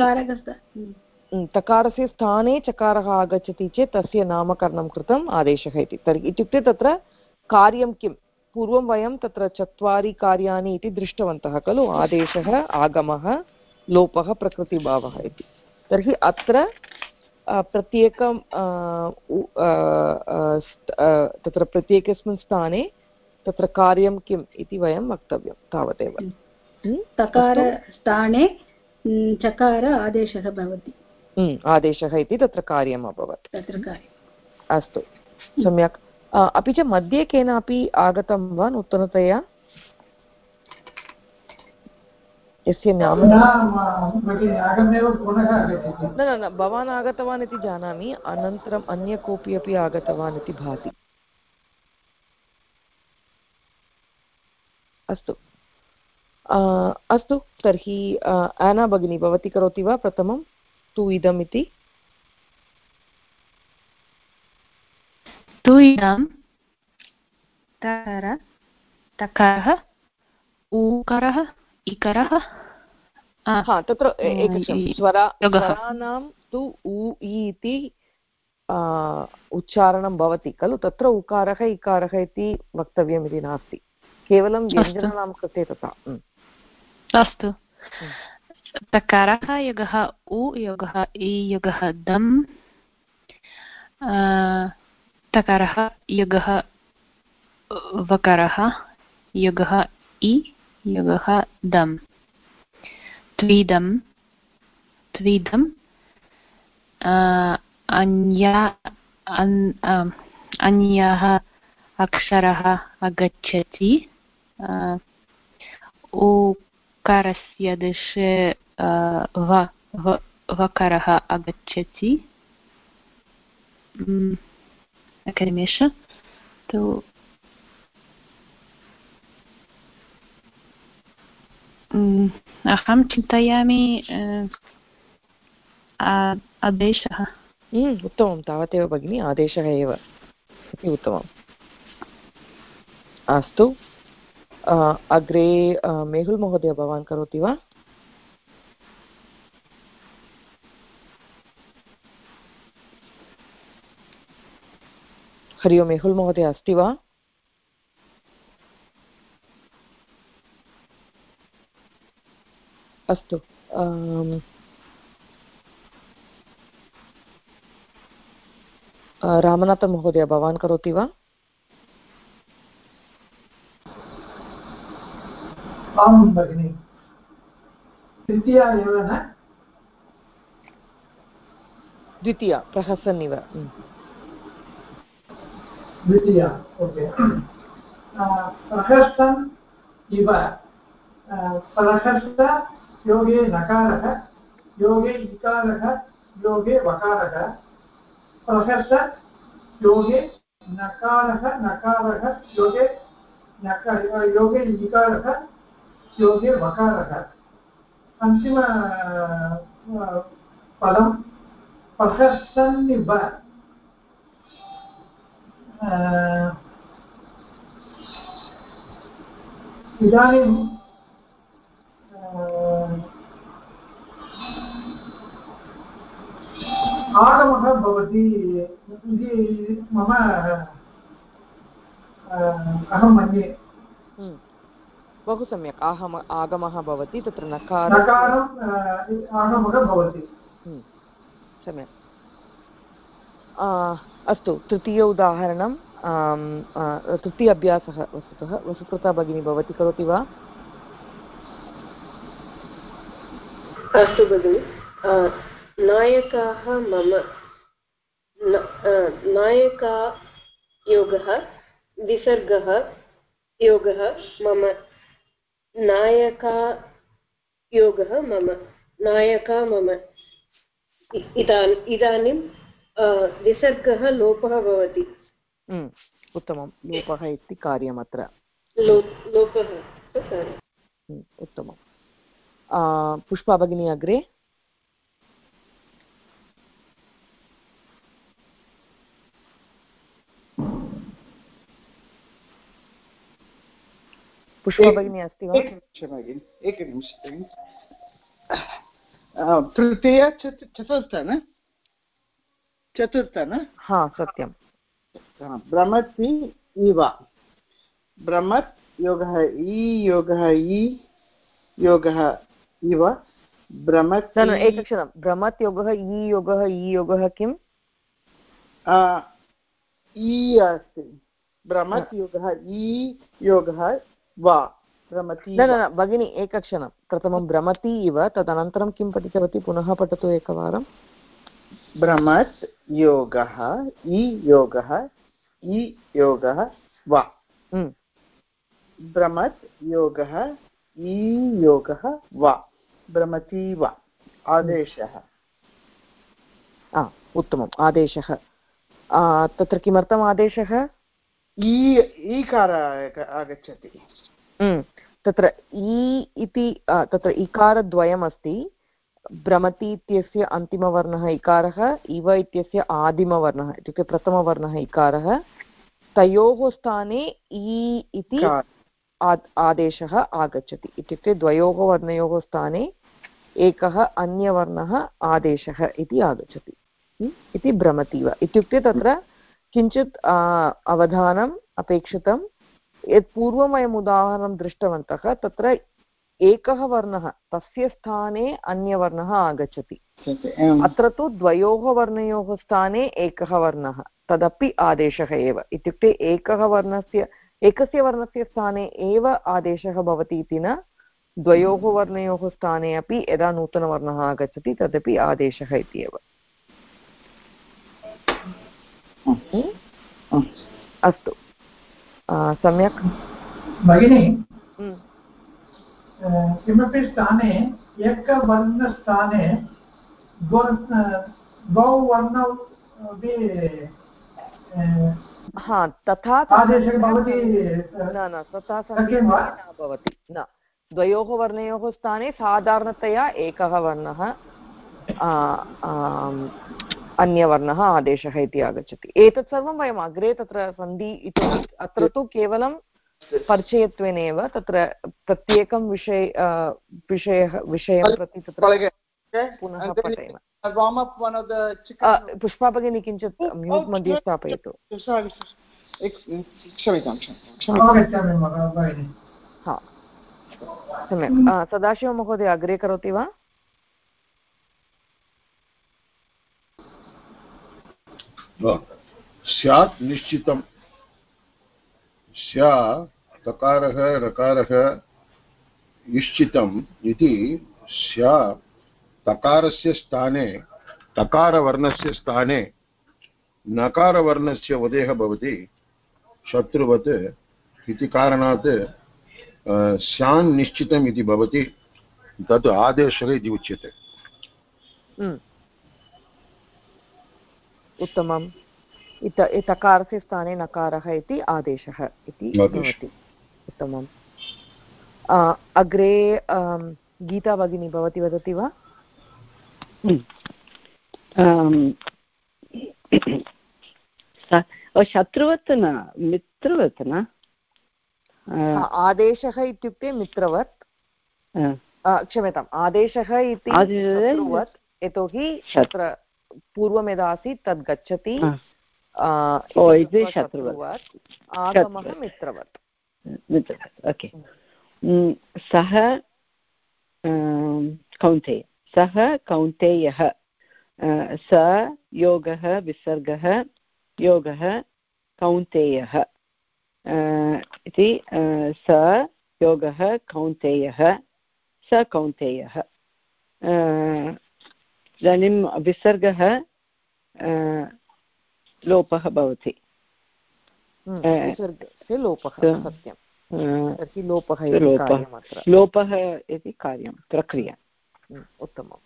तकारस्य स्थाने चकारः आगच्छति चेत् तस्य नामकरणं कृतम् आदेशः इति। तर्हि इत्युक्ते तत्र कार्यं किं? पूर्वं वयं तत्र चत्वारि कार्याणि इति दृष्टवन्तः खलु आदेशः आगमः लोपः प्रकृतिभावः इति। तर्हि अत्र प्रत्येकं तत्र प्रत्येकस्मिन् स्थाने तत्र कार्यं किम् इति वयं वक्तव्यं तावदेव तकारस्थाने चकार आदेशः भवति आदेशः इति तत्र कार्यम् अभवत् अस्तु सम्यक् अपि च मध्ये केनापि आगतं वा नूतनतया यस्य नाम न न न भवान् आगतवान् इति जानामि अनन्तरम् अन्य कोऽपि अपि आगतवान् इति भाति। अस्तु। अस्तु तर्हि आना भगिनी भवती करोति वा प्रथमं? तु इदम् इति तु इदं तकारः ऊकरः। इकरः? हा तत्र स्वरा स्वराणां तु उ इति उच्चारणं भवति खलु? तत्र उकारः इकारः इति वक्तव्यम् इति नास्ति। केवलं व्यञ्जनानां कृते तथा। अस्तु। तकारः युगः उ योगः इ युगः दम्। तकारः युगः वकारः युगः इ। युगः दम्। त्विदं त्विदम् अन्या अन्यः अक्षरः आगच्छति उकारस्य दिशे वकारः आगच्छति एकनिमेष तु अहं चिन्तयामि आदेशः उत्तमं तावदेव भगिनि आदेशः एव इति उत्तमम् अस्तु अग्रे मेहुल् महोदय भवान् करोति वा हरि ओं मेहुल् महोदय अस्ति वा अस्तु रामनाथमहोदय भवान् करोति वा? आं भगिनि द्वितीया एव न? द्वितीया प्रहसन् इव द्वितीया ओके। प्रहसन् इव। प्रहस्त योगे नकारः, योगे इकारः, योगे वकारः। प्रहर्ष, योगे नकारः नकारः, योगे नकार योगे इकारः, योगे वकारः। अन्तिम पदं प्रहर्षन्निव इदानीं आगमः भवति। इति मम अहं मन्ये। हम्म। बहु सम्यक्। आहम आगमः भवति तत्र नकार नकारम् आगमः भवति। हम्म। सम्यक्। अस्तु तृतीय उदाहरणं तृतीय अभ्यासः वस्तुतः। वसुकृता भगिनी भवती करोति वा? अस्तु भगिनि। नायकाः मम नायका योगः विसर्गः योगः मम नायका योगः मम नायका मम। इदानीं विसर्गः लोपः भवति। उत्तमं। लोपः इति कार्यम् अत्र। लोपः उत्तमम्। पुष्पा भगिनी अग्रे? पुष्पा भगिनी अस्ति वा? एकनिमिषं तृतीय चतुर्थ न? चतुर्थ न? हा सत्यं भ्रमति इव। भ्रमत् योगः इ योगः इ योगः इव। भ्रमत् न एकक्षणं। भ्रमत् योगः इ योगः इ योगः किम्? इ अस्ति। भ्रमत् योगः इ योगः वा। भ्रमति न न न भगिनि एकक्षणं। प्रथमं भ्रमति इव तदनन्तरं किं पठितवती? पुनः पठतु एकवारं। भ्रमत् योगः इ योगः इ योगः वा। हम्म, भ्रमत् योगः इ योगः वा। भ्रमति वा। आदेशः। उत्तमम्। आदेशः। तत्र किमर्थम् आदेशः? ईकार आगच्छति। हम्म, तत्र इ इति तत्र इकारद्वयमस्ति। भ्रमति इत्यस्य अन्तिमवर्णः इकारः इव इत्यस्य आदिमवर्णः इत्युक्ते प्रथमवर्णः इकारः। तयोः स्थाने इ इति आदेशः आगच्छति। इत्युक्ते द्वयोः वर्णयोः स्थाने एकः अन्यवर्णः आदेशः इति आगच्छति। म्? इति भ्रमतीव इत्युक्ते तत्र किञ्चित् अवधानम् अपेक्षितं यत् पूर्वं वयम् उदाहरणं दृष्टवन्तः तत्र एकः वर्णः तस्य स्थाने अन्यवर्णः आगच्छति। अत्र तु द्वयोः वर्णयोः स्थाने एकः वर्णः तदपि आदेशः एव। इत्युक्ते एकः वर्णस्य एकस्य वर्णस्य स्थाने एव आदेशः भवति इति न द्वयोः वर्णयोः स्थाने अपि यदा नूतनवर्णः आगच्छति तदपि आदेशः इति अस्तु। सम्यक्? भगिनी हम्म, किमपि स्थाने एकवर्णस्थाने द्वौ वर्णौ अपि हा तथा न न तथा न भवति न। द्वयोः वर्णयोः स्थाने साधारणतया एकः वर्णः अन्यवर्णः आदेशः इति आगच्छति। एतत् सर्वं वयम् अग्रे तत्र सन्धि इति अत्र तु केवलं परिचयत्वेनैव तत्र प्रत्येकं विषय विषयः विषयं प्रति तत्र पुनः पठेम। पुष्पा भगिनी किञ्चित् म्यूट् मध्ये स्थापयतु। क्षम्यतां क्षम्यतां हा। सम्यक्। सदाशिवमहोदय अग्रे करोति वा? स्यात् निश्चितं स्या तकारः, रकारः निश्चितम् इति स्या तकारस्य स्थाने, तकारवर्णस्य स्थाने, नकारवर्णस्य उदयः भवति। शत्रुवत् इति कारणात् स्यान् निश्चितम् इति भवति। तत् आदेशः इति उच्यते। Mm. उत्तमम्। इत तकारस्य स्थाने नकारः इति आदेशः इति भवति। उत्तमम्। अग्रे गीता भगिनी भवती वदति वा? शत्रुवत् न मित्रवत् न? आदेशः इत्युक्ते मित्रवत्। क्षम्यताम् आदेशः इति यतोहि शत्- तत्र पूर्वं यदा आसीत् तद् गच्छति शत्रुवत्। आगमः मित्रवत्। मित्रवत् ओके। सः कौन्तेय सः कौन्तेयः। स योगः विसर्गः योगः कौन्तेयः। इति स योगः कौन्तेयः। स कौन्तेयः। इदानीं विसर्गः लोपः भवति। हम्म, लोपः सत्यं। लोपः इति लोपः इति कार्यं प्रक्रिया। हम्म, उत्तमम्।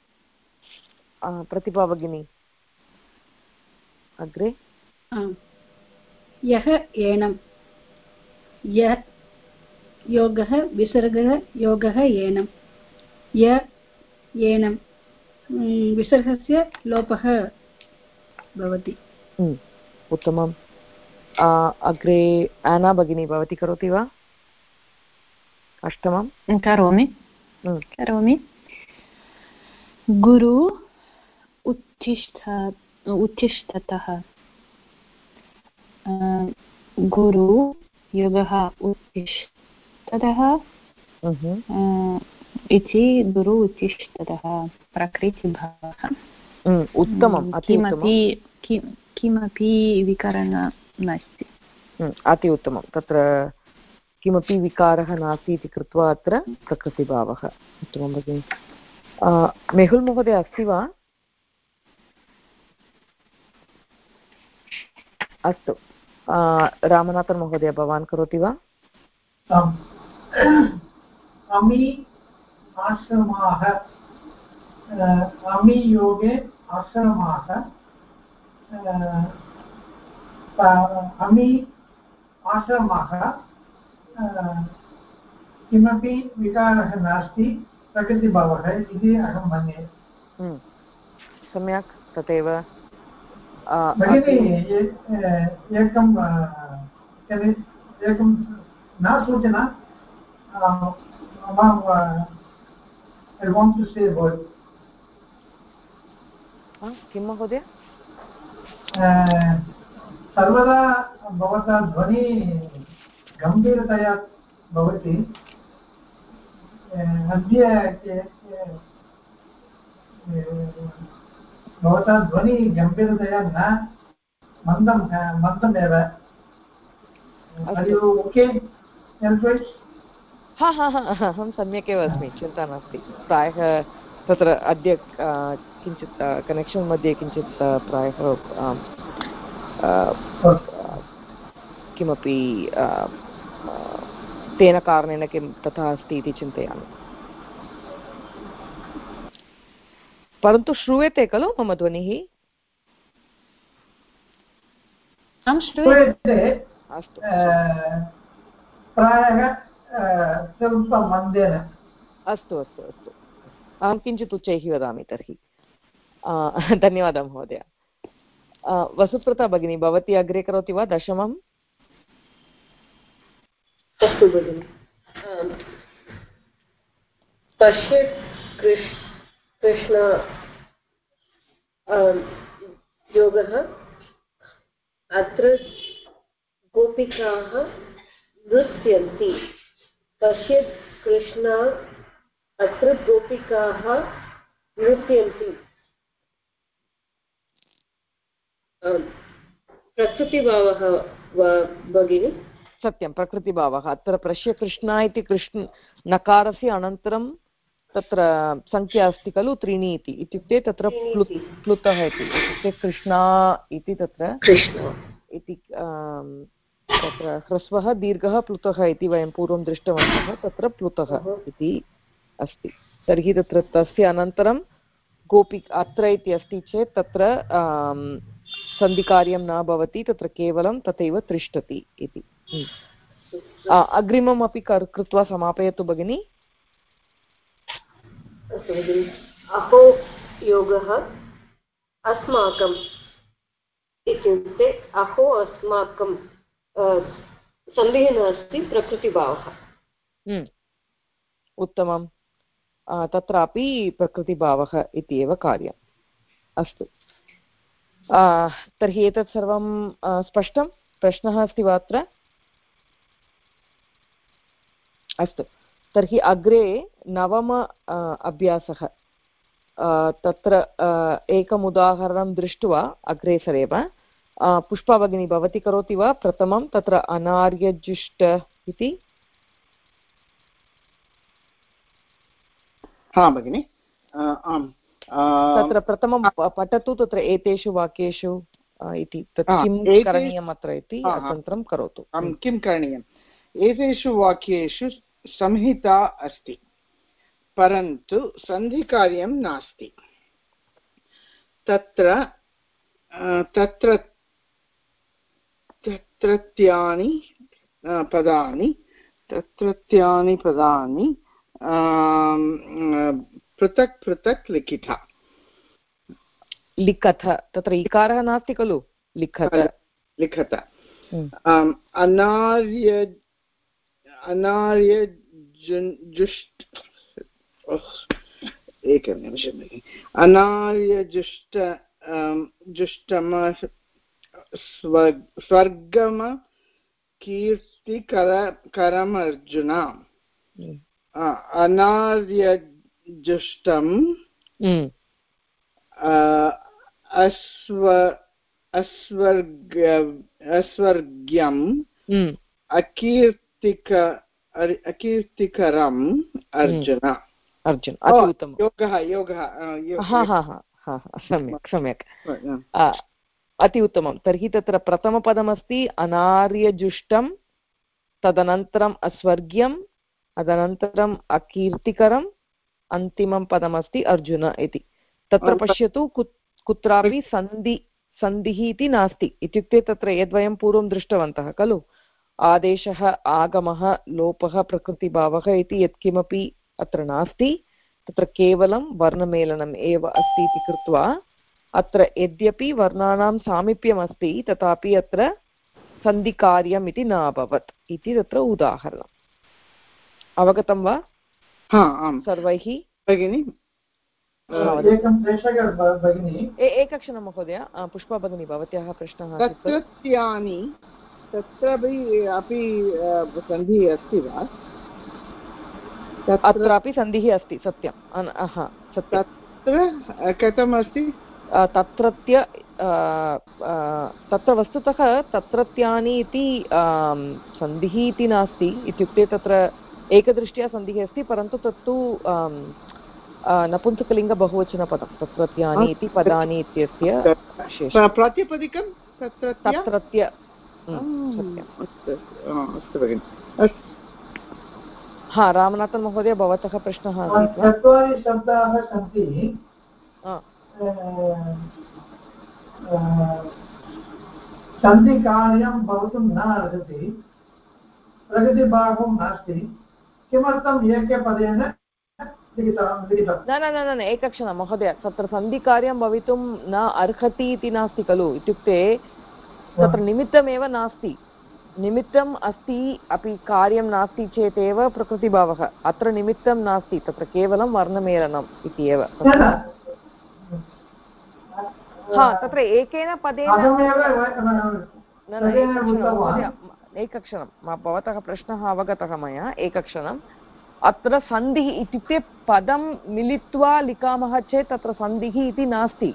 आ, प्रतिभा भगिनी। अग्रे. यः एनं य योगः विसर्गः योगः एनं य एनं विसर्गस्य लोपः भवति। हम्म, उत्तमम्। अग्रे आना भगिनी भवती करोति वा? अष्टमं करोमि। हम्म, करोमि। गुरु उत्तिष्ठ उत्तिष्ठतः। गुरु युगः उत्तिष्ठतः। इति गुरु उच्छिष्टतः प्रकृतिभावः उत्तमम् किमपि किमपि विकारः नास्ति। अति उत्तमं तत्र किमपि विकारः नास्ति इति कृत्वा अत्र प्रकृतिभावः। उत्तमं भगिनि। मेहुल् महोदय अस्ति वा? अस्तु। रामनाथन् महोदय भवान् करोति वा? आश्रमाः अमि योगे आश्रमाः अमि आश्रमः किमपि विकारः नास्ति प्रकृतिभावः इति अहं मन्ये। सम्यक् तथैव भगिनि एकं एकं न सूचना I want to say word किं महोदय सर्वदा भवता ध्वनि गम्भीरतया भवति अद्य भवता ध्वनि गम्भीरतया न मन्दं मन्दमेव ओके हा हा हा अहं सम्यक् एव अस्मि चिन्ता नास्ति। प्रायः तत्र अद्य किञ्चित् कनेक्षन् मध्ये किञ्चित् प्रायः किमपि तेन कारणेन किं तथा अस्ति इति चिन्तयामि। परन्तु श्रूयते खलु मम ध्वनिः? अस्तु। प्रायः अस्तु अस्तु अस्तु। अहं किञ्चित् उच्चैः वदामि तर्हि। धन्यवादः महोदय। वसुप्रता भगिनी भवती अग्रे करोति वा दशमम् अस्तु भगिनि। पश्य कृष्ण योगः। अत्र गोपिकाः नृत्यन्ति। पश्यत् कृष्ण अत्र गोपिकाः नृत्यन्ति। प्रकृतिभावः भगिनि? सत्यं प्रकृतिभावः। अत्र पश्य कृष्ण इति कृष्ण नकारस्य अनन्तरं तत्र सङ्ख्या अस्ति खलु त्रीणि इति। इत्युक्ते तत्र प्लु प्लुतः इति। इत्युक्ते कृष्णा इति तत्र इति तत्र ह्रस्वः दीर्घः प्लुतः इति वयं पूर्वं दृष्टवन्तः, तत्र प्लुतः इति अस्ति। तर्हि तत्र तस्य अनन्तरं गोपि अत्र इति अस्ति चेत् तत्र सन्धिकार्यं न भवति, तत्र केवलं तथैव तिष्ठति इति। हम्म। अग्रिमम् अपि कृत्वा समापयतु भगिनि। अहो योगः अस्माकम् इत्युक्ते अहो अस्माकं सन्देहः नास्ति प्रकृतिभावः हम्म। उत्तमं तत्रापि प्रकृतिभावः इति एव कार्यम्। अस्तु। तर्हि एतत् सर्वं स्पष्टं? प्रश्नः अस्ति वा अत्र? अस्तु। तर्हि अग्रे नवम अभ्यासः। तत्र एकम् उदाहरणं दृष्ट्वा अग्रे पुष्पा भगिनी भवती करोति वा? प्रथमं तत्र अनार्यजुष्ट इति। हा भगिनि। आम्। तत्र प्रथमं पठतु तत्र एतेषु वाक्येषु इति। तत् किं करणीयम् अत्र इति अनन्तरं करोतु। किं करणीयम्? एतेषु वाक्येषु संहिता अस्ति परन्तु सन्धिकार्यं नास्ति। तत्र तत्र तत्रत्यानि पदानि तत्रत्यानि पदानि पृथक् पृथक् लिखित। लिखत तत्र इकारः नास्ति खलु? लिखत। लिखत। हम्म। अनार्य अनार्य जुष्ट एकनिमिषं भगिनि अनार्यजुष्ट जुष्टम स्वर्गम कीर्तिकर करमर्जुना। हम्म। अनार्यजुष्टं हम्म, अस्व अस्वर्ग अस्वर्ग्यम् हम्म, अकीर्तिक अकीर्तिकरम् अर्जुन। अर्जुन अति उत्तमं योगः योगः अ, हा हा हा हा हा, सम्यक् सम्यक्। अति उत्तमं। तर्हि तत्र प्रथमपदमस्ति अनार्यजुष्टं तदनन्तरम् अस्वर्ग्यं तदनन्तरम् अकीर्तिकरम् अन्तिमं पदमस्ति अर्जुन इति। तत्र पश्यतु कुत्रापि सन्धि सन्धिः इति नास्ति। इत्युक्ते तत्र यद्वयं पूर्वं दृष्टवन्तः खलु? आदेशः आगमः लोपः प्रकृतिभावः इति यत्किमपि अत्र नास्ति। तत्र केवलं वर्णमेलनम् एव अस्ति इति कृत्वा अत्र यद्यपि वर्णानां सामीप्यमस्ति तथापि अत्र सन्धिकार्यम् इति न अभवत् इति तत्र उदाहरणम्। अवगतं वा? हा आम्। सर्वैः? भगिनि एकक्षणं महोदय। पुष्पा भगिनी भवत्याः प्रश्नः तत्रत्यानि तत्रापि अपि सन्धिः अस्ति वा? अत्रापि सन्धिः अस्ति सत्यम्। हा, सत्यं तत्र कथमस्ति? तत्रत्य तत्र वस्तुतः तत्रत्यानि इति सन्धिः इति नास्ति इत्युक्ते तत्र एकदृष्ट्या सन्धिः अस्ति परन्तु तत्तु नपुंसकलिङ्गबहुवचनपदं तत्रत्यानि इति पदानि इत्यस्य प्रातिपदिकं तत्रत्य? अस्तु भगिनि। हा रामनाथन् महोदय भवतः प्रश्नः आसीत् चत्वारि शब्दाः सन्ति। सन्धिकार्यं भवितुं न अर्हति प्रगतिभागं नास्ति। किमर्थम् एकपदेन न न न न एकक्षणं महोदय तत्र सन्धिकार्यं भवितुं न अर्हति इति नास्ति खलु। इत्युक्ते तत्र निमित्तमेव नास्ति। निमित्तम् अस्ति अपि कार्यं नास्ति चेदेव प्रकृतिभावः। अत्र निमित्तं नास्ति तत्र केवलं वर्णमेलनम् इति एव। हा तत्र एकेन पदेन एकक्षणं भवतः प्रश्नः अवगतः मया एकक्षणम्। अत्र सन्धिः इत्युक्ते पदं मिलित्वा लिखामः चेत् तत्र सन्धिः इति नास्ति।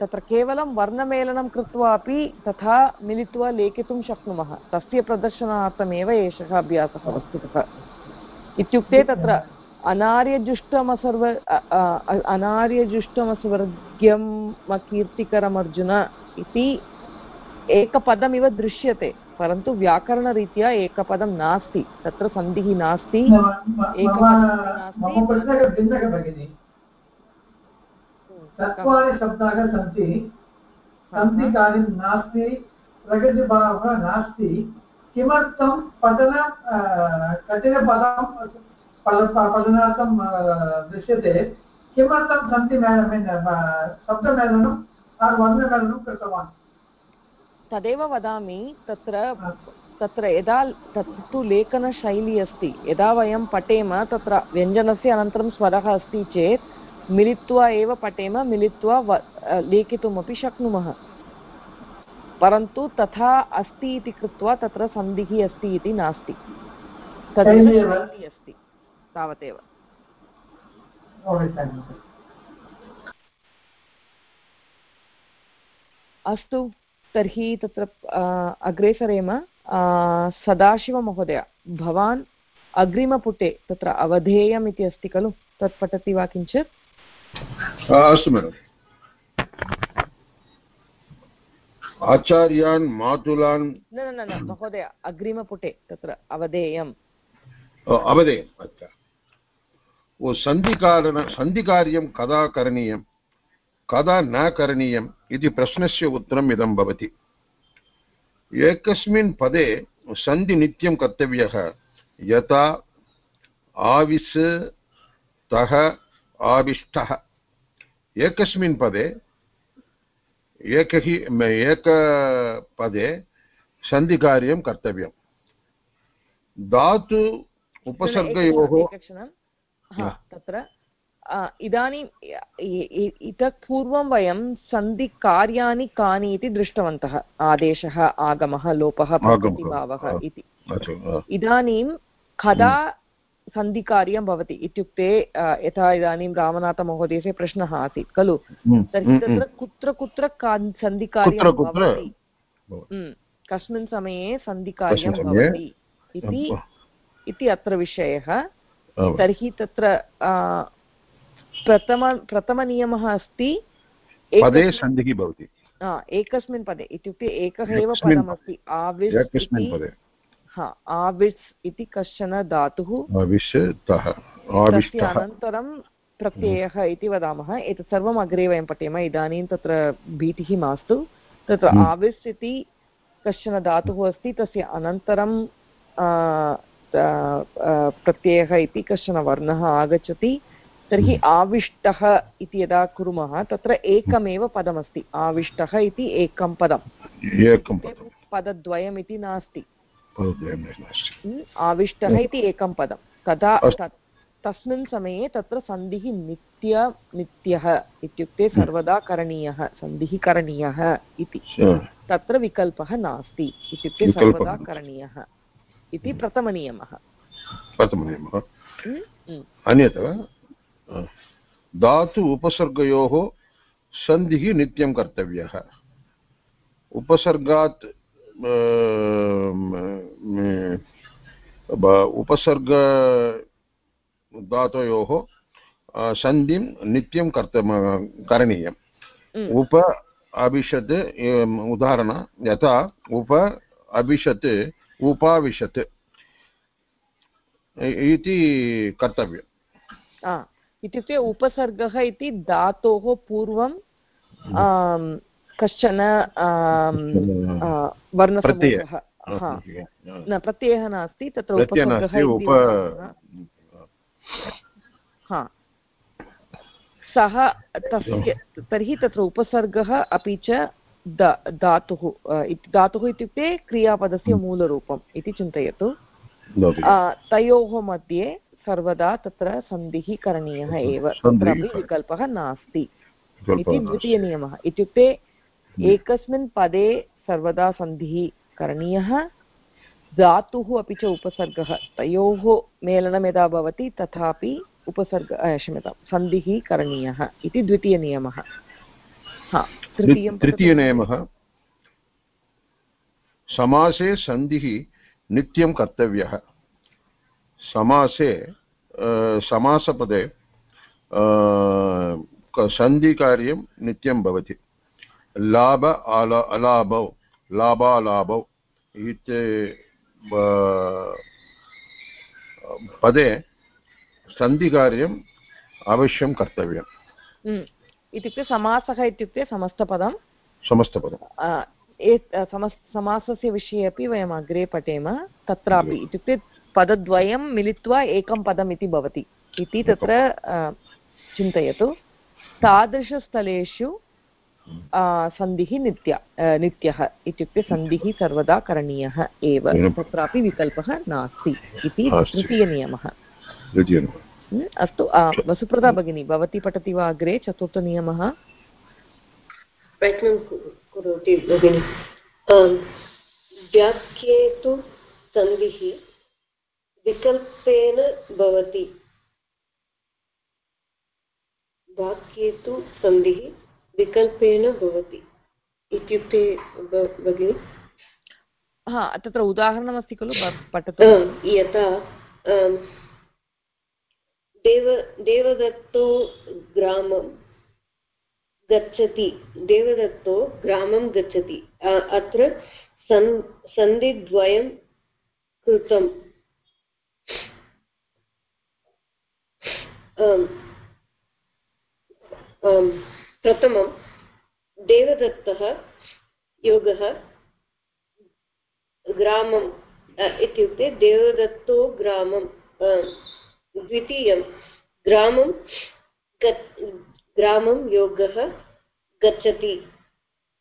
तत्र केवलं वर्णमेलनं कृत्वा अपि तथा मिलित्वा लेखितुं शक्नुमः। तस्य प्रदर्शनार्थमेव एषः अभ्यासः वस्तुतः। इत्युक्ते तत्र अनार्यजुष्टमसर्व अनार्यजुष्टमस्वर्ग्यम् कीर्तिकरमर्जुन इति एकपदमिव दृश्यते परन्तु व्याकरणरीत्या एकपदं नास्ति तत्र सन्धिः नास्ति चत्वारि शब्दाः सन्ति सन्धिकार्यं नास्ति प्रगतिभावः नास्ति किमर्थं पठन कठिनपदं पद पठनार्थं दृश्यते। किमर्थं सन्धिमेलनं शब्दमेलनं? वर्णमेलनं कृतवान्। तदेव वदामि तत्र तत्र यदा तत्तु लेखनशैली अस्ति यदा वयं पठेम तत्र व्यञ्जनस्य अनन्तरं स्वरः अस्ति चेत् मिलित्वा एव पठेम मिलित्वा लेखितुमपि शक्नुमः। परन्तु तथा अस्ति इति कृत्वा तत्र सन्धिः अस्ति इति नास्ति। तदेव अस्ति। तावदेव। अस्तु तर्हि तत्र अग्रे सरेम सदाशिवमहोदय भवान् अग्रिमपुटे तत्र अवधेयम् इति अस्ति खलु? तत् पठति वा किञ्चित्? अस्तु मेडम् आचार्यान् मातुलान् न न न न महोदय अग्रिमपुटे तत्र अवधेयम्। अवधेयम् अच्छा। ओ सन्धिकारण सन्धिकार्यं कदा करणीयं कदा न करणीयम् इति प्रश्नस्य उत्तरम् इदं भवति। एकस्मिन् पदे सन्धि नित्यं कर्तव्यः यथा आविस् तः आविष्टः। एकस्मिन् पदे एकहि एकपदे सन्धिकार्यं कर्तव्यं। धातु उपसर्गयोः हा तत्र अ, इदानीम् इ- इ- इतः पूर्वं वयं सन्धिकार्याणि कानि इति दृष्टवन्तः आदेशः आगमः लोपः हा। इति। अच्छा, इदानीं कदा सन्धिकार्यं भवति इत्युक्ते यथा इदानीं रामनाथमहोदयस्य प्रश्नः आसीत् खलु? तर्हि तत्र कुत्र कुत्र सन्धिकार्यं भवति? कस्मिन् समये सन्धिकार्यं भवति इति इति अत्र विषयः। तर्हि तत्र प्रथम प्रथमनियमः अस्ति पदे सन्धिः भवति। एकस्मिन् पदे इत्युक्ते एकः एव पदमस्ति आविस् हा आविस् इति कश्चन धातुः। तस्य अनन्तरं प्रत्ययः इति वदामः। एतत् सर्वम् अग्रे वयं पठेम इदानीं तत्र भीतिः मास्तु। तत्र हम्म। आविस् इति कश्चन धातुः अस्ति तस्य अनन्तरं प्रत्ययः इति कश्चन वर्णः आगच्छति तर्हि हम्म। आविष्टः इति यदा कुर्मः तत्र एकमेव पदमस्ति आविष्टः इति एकं पदम्। पदद्वयम् इति नास्ति। हम्म, आविष्टः इति एकं पदं तदा तस्मिन् समये तत्र सन्धिः नित्य नित्यः इत्युक्ते हम्म। सर्वदा करणीयः सन्धिः करणीयः इति। तत्र विकल्पः नास्ति। इत्युक्ते सर्वदा करणीयः। इति प्रथमनियमः। प्रथमनियमः। अन्यथा धातु उपसर्गयोः सन्धिः नित्यं कर्तव्यः। उपसर्गात् उपसर्ग धातोयोः सन्धिं नित्यं कर्त करणीयम्। उप अभिषत् उदाहरण यथा उप अभिषत् उपाविशत्। इति कर्तव्यम्। इत्युक्ते उपसर्गः इति धातोः पूर्वं कश्चन वर्णसमूहः। न प्रत्ययः नास्ति तत्र उपसर्गः सः तस्य तर्हि तत्र उपसर्गः अपि च धातुः धातुः इत्युक्ते क्रियापदस्य मूलरूपम् इति चिन्तयतु. तयोः मध्ये सर्वदा तत्र सन्धिः करणीयः एव. तत्रापि विकल्पः नास्ति. इति द्वितीयनियमः. इत्युक्ते एकस्मिन् पदे सर्वदा सन्धिः करणीयः. धातुः अपि च उपसर्गः. तयोः मेलनं यदा भवति तथापि उपसर्ग क्षम्यतां सन्धिः करणीयः इति द्वितीयनियमः. तृतीयनियमः। समासे सन्धिः नित्यं कर्तव्यः। समासे समासपदे सन्धिकार्यं नित्यं भवति। लाभ अला अलाभौ लाभालाभौ इति पदे सन्धिकार्यम् अवश्यं कर्तव्यम्। हम्म, इत्युक्ते समासः इत्युक्ते समस्तपदं। समस्तपदं समस् समासस्य विषये अपि वयम् अग्रे पठेम। तत्रापि इत्युक्ते पदद्वयं मिलित्वा एकं पदम् इति भवति। इति तत्र चिन्तयतु। तादृशस्थलेषु सन्धिः नित्य नित्यः इत्युक्ते सन्धिः सर्वदा करणीयः एव। तत्रापि विकल्पः नास्ति इति तृतीयनियमः। अस्तु वसुप्रदा भगिनी भवती पठति वा अग्रे चतुर्थनियमः प्रयत्नं करोति भगिनि। व्याख्ये तु सन्धिः विकल्पेन भवति। वाक्ये तु सन्धिः विकल्पेन भवति। इत्युक्ते भगिनि? हा तत्र उदाहरणमस्ति खलु पठतु। यथा देव, देवदत्तो ग्रामं गच्छति, देवदत्तो ग्रामं गच्छति। अत्र सन्, सन्धिद्वयं कृतम्। प्रथमं देवदत्तः योगः ग्रामम् इत्युक्ते देवदत्तो ग्रामं द्वितीयं ग्रामं ग्रामं योगः गच्छति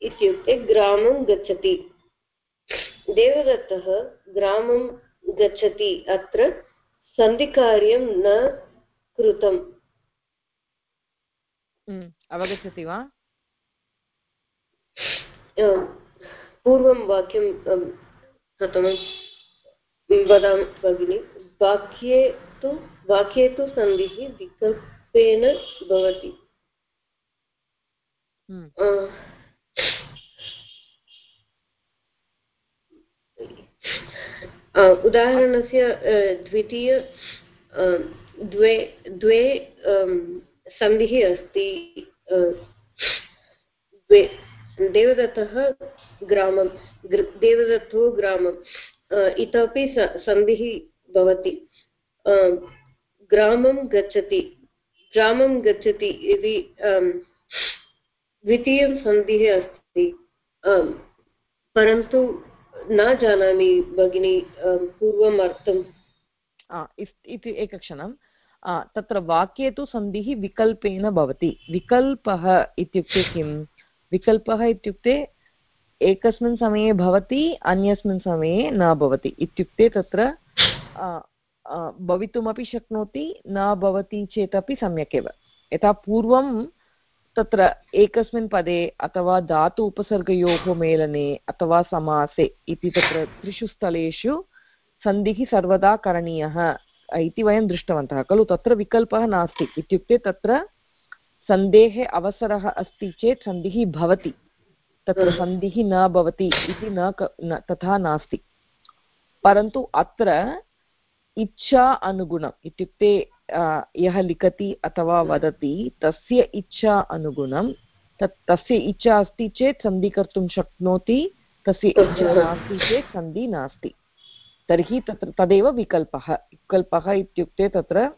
इत्युक्ते ग्रामं गच्छति। देवदत्तः ग्रामं गच्छति अत्र सन्धिकार्यं न कृतम्। हम्म, अवगच्छति वा? पूर्वं वाक्यं प्रथमं वदामि भगिनि। वाक्ये तु वाक्ये तु सन्धिः विकल्पेन भवति। उदाहरणस्य द्वितीय द्वे द्वे सन्धिः अस्ति द्वे देवदत्तः ग्रामं देवदत्तो ग्रामम् इतोपि सन्धिः भवति। ग्रामं गच्छति। ग्रामं गच्छति इति द्वितीयं सन्धिः अस्ति। परन्तु न जानामि भगिनि पूर्वम् अर्थम् इति एकक्षणं तत्र वाक्ये तु सन्धिः विकल्पेन भवति। विकल्पः इत्युक्ते किं विकल्पः इत्युक्ते एकस्मिन् समये भवति, अन्यस्मिन् समये न भवति। इत्युक्ते तत्र भवितुमपि शक्नोति न भवति चेदपि सम्यक् एव यथा पूर्वं तत्र एकस्मिन् पदे अथवा धातु उपसर्गयोः मेलने अथवा समासे इति तत्र त्रिषु स्थलेषु सन्धिः सर्वदा करणीयः इति वयं दृष्टवन्तः खलु तत्र विकल्पः नास्ति। इत्युक्ते तत्र सन्धेः अवसरः अस्ति चेत् सन्धिः भवति तत्र सन्धिः न भवति इति न तथा नास्ति। परन्तु अत्र इच्छा अनुगुणम् इत्युक्ते यः लिखति अथवा वदति तस्य इच्छा अनुगुणं तत् तस्य इच्छा अस्ति चेत् सन्धि कर्तुं शक्नोति तस्य इच्छा नास्ति चेत् सन्धि नास्ति। तर्हि तत्र तदेव विकल्पः। विकल्पः इत्युक्ते तत्र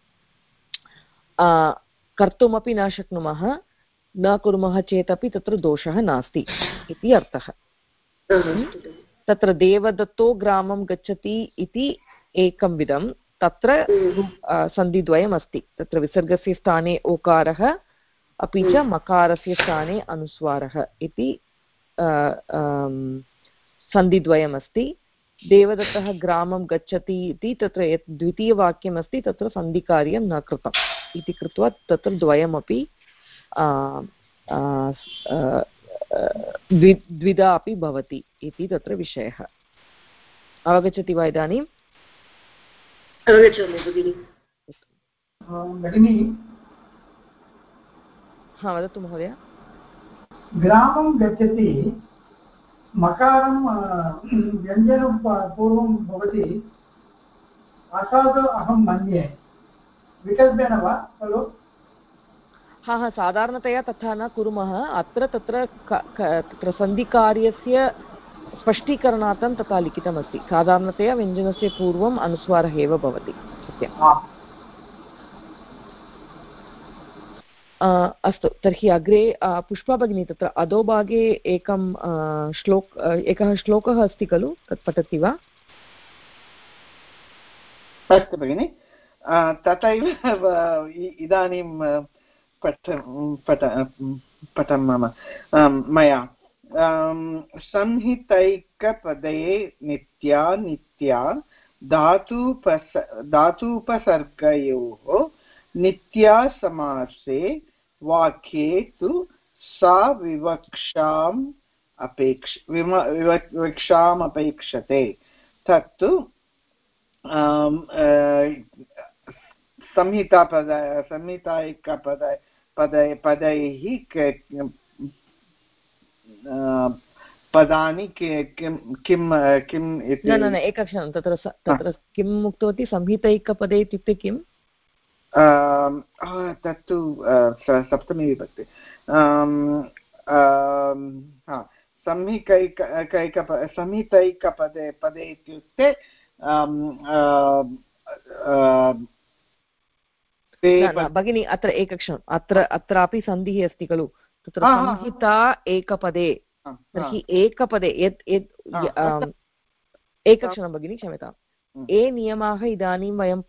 कर्तुमपि न शक्नुमः न कुर्मः चेदपि तत्र दोषः नास्ति इति अर्थः। तत्र देवदत्तो ग्रामं गच्छति इति एकं विधं। तत्र सन्धिद्वयम् अस्ति तत्र विसर्गस्य स्थाने ओकारः अपि च मकारस्य स्थाने अनुस्वारः इति सन्धिद्वयमस्ति। देवदत्तः ग्रामं गच्छति इति तत्र यत् द्वितीयवाक्यमस्ति तत्र सन्धिकार्यं न कृतम् इति कृत्वा तत्र द्वयमपि द्वि द्विधा अपि भवति इति तत्र विषयः। अवगच्छति वा इदानीम् भगिनी हा वदतु महोदय ग्रामं गच्छति मकारं व्यञ्जनं पूर्वं भवति असाधु अहं मन्ये। विकल्पेन वा खलु? हा हा साधारणतया तथा न कुर्मः। अत्र तत्र तत्र सन्धिकार्यस्य स्पष्टीकरणार्थं तथा लिखितमस्ति साधारणतया व्यञ्जनस्य पूर्वम् अनुस्वारः एव भवति। सत्यम् अस्तु तर्हि अग्रे पुष्पा भगिनी तत्र अधोभागे एकं श्लोक एकः श्लोकः अस्ति खलु? तत् पठति वा? अस्तु भगिनि। तथैव इदानीं पठ पठ पठं मम। मया। संहितैकपदे नित्या नित्या धातुपस धातुपसर्गयोः नित्या समासे वाक्ये तु सा विवक्षाम् अपेक्ष विवक्षाम् अपेक्षते तत्तु संहितापद संहितायिकपद पद पदैः पदानि किं किं किम् इति न न एकक्षणं तत्र तत्र किम् उक्तवती? संहितैकपदे इत्युक्ते किम्? तत्तु सप्तमी विभक्ति। संहिकैक संहितैकपदे पदे इत्युक्ते भगिनी अत्र एकक्षणम् अत्र अत्रापि सन्धिः अस्ति खलु? तत्र संहिता एकपदे तर्हि एकपदे यत् यत् एकक्षणं भगिनी क्षम्यताम् ये नियमाः इदानीं वयं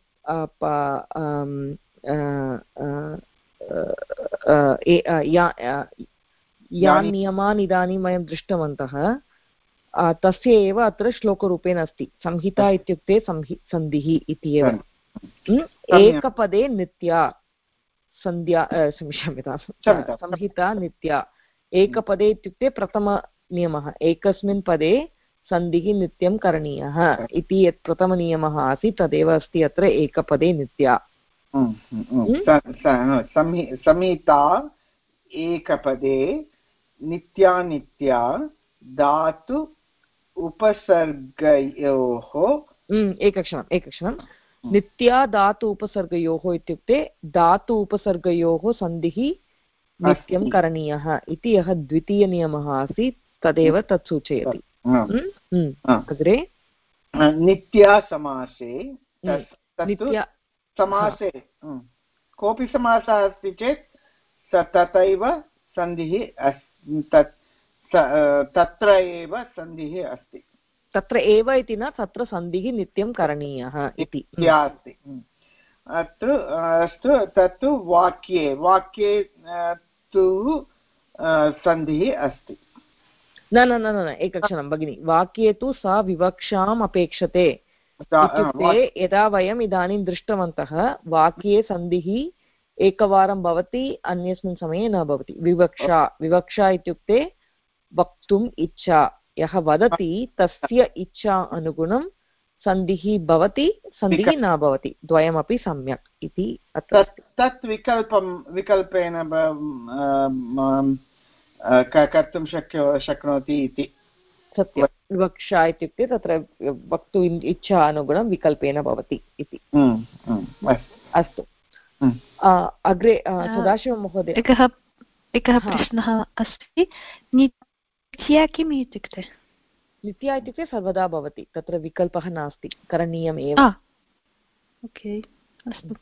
यान् नियमान् इदानीं वयं दृष्टवन्तः तस्य एव अत्र श्लोकरूपेण अस्ति संहिता इत्युक्ते संहि सन्धिः इति एव एकपदे नित्या। सन्ध्या क्षम्यतां संहिता नित्या। एकपदे इत्युक्ते प्रथमनियमः एकस्मिन् पदे सन्धिः नित्यं करणीयः इति यत् प्रथमनियमः आसीत् तदेव अस्ति अत्र एकपदे नित्या। स- स- समी- समीता एकपदे नित्या नित्या धातु उपसर्गयोः एकक्षणम् एकक्षणं नित्या धातु उपसर्गयोः इत्युक्ते धातु उपसर्गयोः सन्धिः नित्यं करणीयः इति यः द्वितीयनियमः आसीत् तदेव तत् सूचयति। अग्रे नित्या समासे नित्या समासे। कोऽपि समासः अस्ति चेत् स तथैव सन्धिः अस्- तत् तत्र एव सन्धिः अस्ति तत्र एव इति न तत्र सन्धिः नित्यं करणीयः इति। अस्ति हम्म। अत्र अस्तु तत्तु वाक्ये वाक्ये तु सन्धिः अस्ति। न न न न न एकक्षणं भगिनि। वाक्ये तु सा विवक्षाम् अपेक्षते इत्युक्ते यदा वयम् इदानीं दृष्टवन्तः वाक्ये सन्धिः एकवारं भवति अन्यस्मिन् समये न भवति। विवक्षा विवक्षा इत्युक्ते वक्तुम् इच्छा। यः वदति तस्य इच्छा अनुगुणं सन्धिः भवति सन्धिः न भवति द्वयमपि सम्यक् इति तत् तत् विकल्पं विकल्पेन अ, क- कर्तुं शक्यो शक्नोति इति। सत्यं। विवक्षा इत्युक्ते तत्र वक्तुम् इच्छा अनुगुणं विकल्पेन भवति इति। हम्म, हम्म, अस्तु। हम्म। अग्रे सदाशिवमहोदय। एकः एकः प्रश्नः अस्ति। नित्या किम् इत्युक्ते? नित्या इत्युक्ते सर्वदा भवति तत्र विकल्पः नास्ति करणीयमेव आ, ओके अस्तु।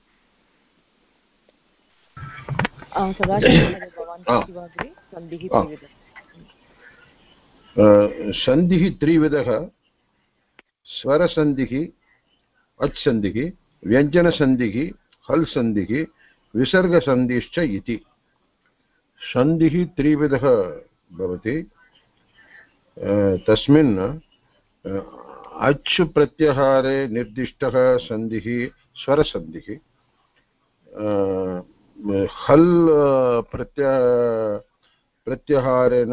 सन्धिः। त्रिविधः। सन्धिः स्वरसन्धिः अच्सन्धिः व्यञ्जनसन्धिः हल् सन्धिः विसर्गसन्धिश्च इति। सन्धिः त्रिविधः भवति। तस्मिन् अच् प्रत्याहारे निर्दिष्टः सन्धिः स्वरसन्धिः हल् प्रत्या प्रत्याहारेण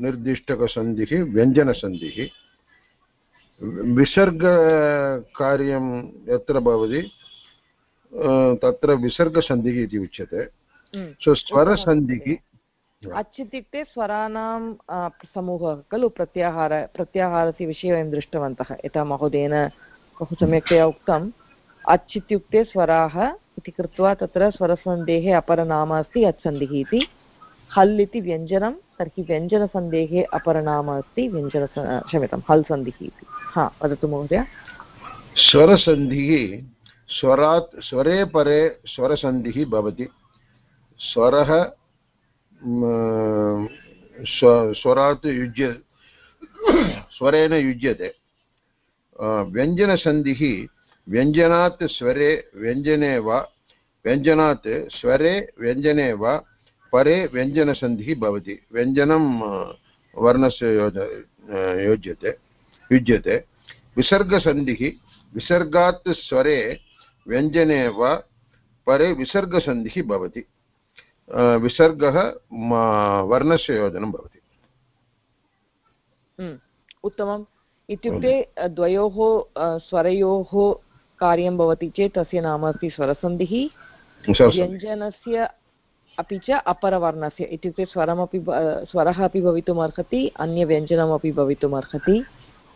निर्दिष्टकसन्धिः व्यञ्जनसन्धिः विसर्गकार्यं यत्र भवति तत्र विसर्गसन्धिः इति उच्यते। सो स्वरसन्धिः अच् इत्युक्ते स्वराणां समूहः खलु प्रत्याहार प्रत्याहारस्य विषये वयं दृष्टवन्तः। यथा महोदयेन बहु सम्यक्तया उक्तम् अच् इत्युक्ते स्वराः इति कृत्वा तत्र स्वरसन्धेः अपरनाम अस्ति अच्सन्धिः इति। हल् इति व्यञ्जनं तर्हि व्यञ्जनसन्धेः अपरनाम अस्ति व्यञ्जन क्षम्यतां हल् सन्धिः इति। हा वदतु महोदय। स्वरसन्धिः स्वरात् स्वरे परे स्वरसन्धिः भवति। स्वरः स्वरात् युज्य, स्वरेण युज्यते। व्यञ्जनसन्धिः, व्यञ्जनात् स्वरे, व्यञ्जने वा, व्यञ्जनात् स्वरे, व्यञ्जने वा, परे व्यञ्जनसन्धिः भवति। व्यञ्जनं वर्णस्य योज योज्यते, युज्यते। विसर्गसन्धिः, विसर्गात् स्वरे, व्यञ्जने वा, परे विसर्गसन्धिः भवति। विसर्गः वर्णस्य योजनं भवति। हम्म, उत्तमम्। इत्युक्ते द्वयोः स्वरयोः कार्यं भवति चेत् तस्य नाम अस्ति स्वरसन्धिः। व्यञ्जनस्य अपि च अपरवर्णस्य। इत्युक्ते स्वरमपि स्वरः अपि भवितुम् अर्हति अन्यव्यञ्जनमपि भवितुम् अर्हति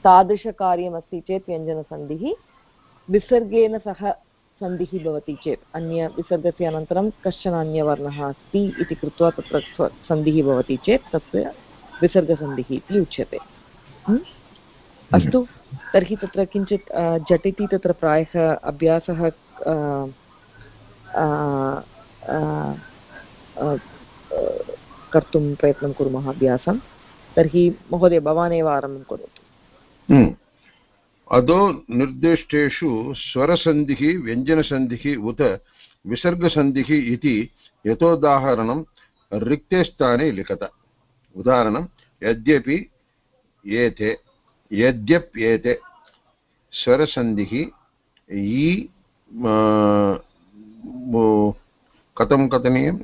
तादृशकार्यमस्ति चेत् व्यञ्जनसन्धिः। विसर्गेण सह सन्धिः भवति चेत् अन्य विसर्गस्य अनन्तरं कश्चन अन्यवर्णः अस्ति इति कृत्वा तत्र सन्धिः भवति चेत् तस्य विसर्गसन्धिः इति उच्यते? अस्तु, तर्हि तत्र किञ्चित् झटिति तत्र प्रायः अभ्यासः कर्तुं प्रयत्नं कुर्मः अभ्यासं तर्हि महोदय भवान् एव आरम्भं करोतु। अधो निर्दिष्टेषु स्वरसन्धिः व्यञ्जनसन्धिः उत विसर्गसन्धिः इति यथोदाहरणं रिक्ते स्थाने लिखत। उदाहरणं यद्यपि एते यद्यप्येते स्वरसन्धिः इ कथं कथनीयं?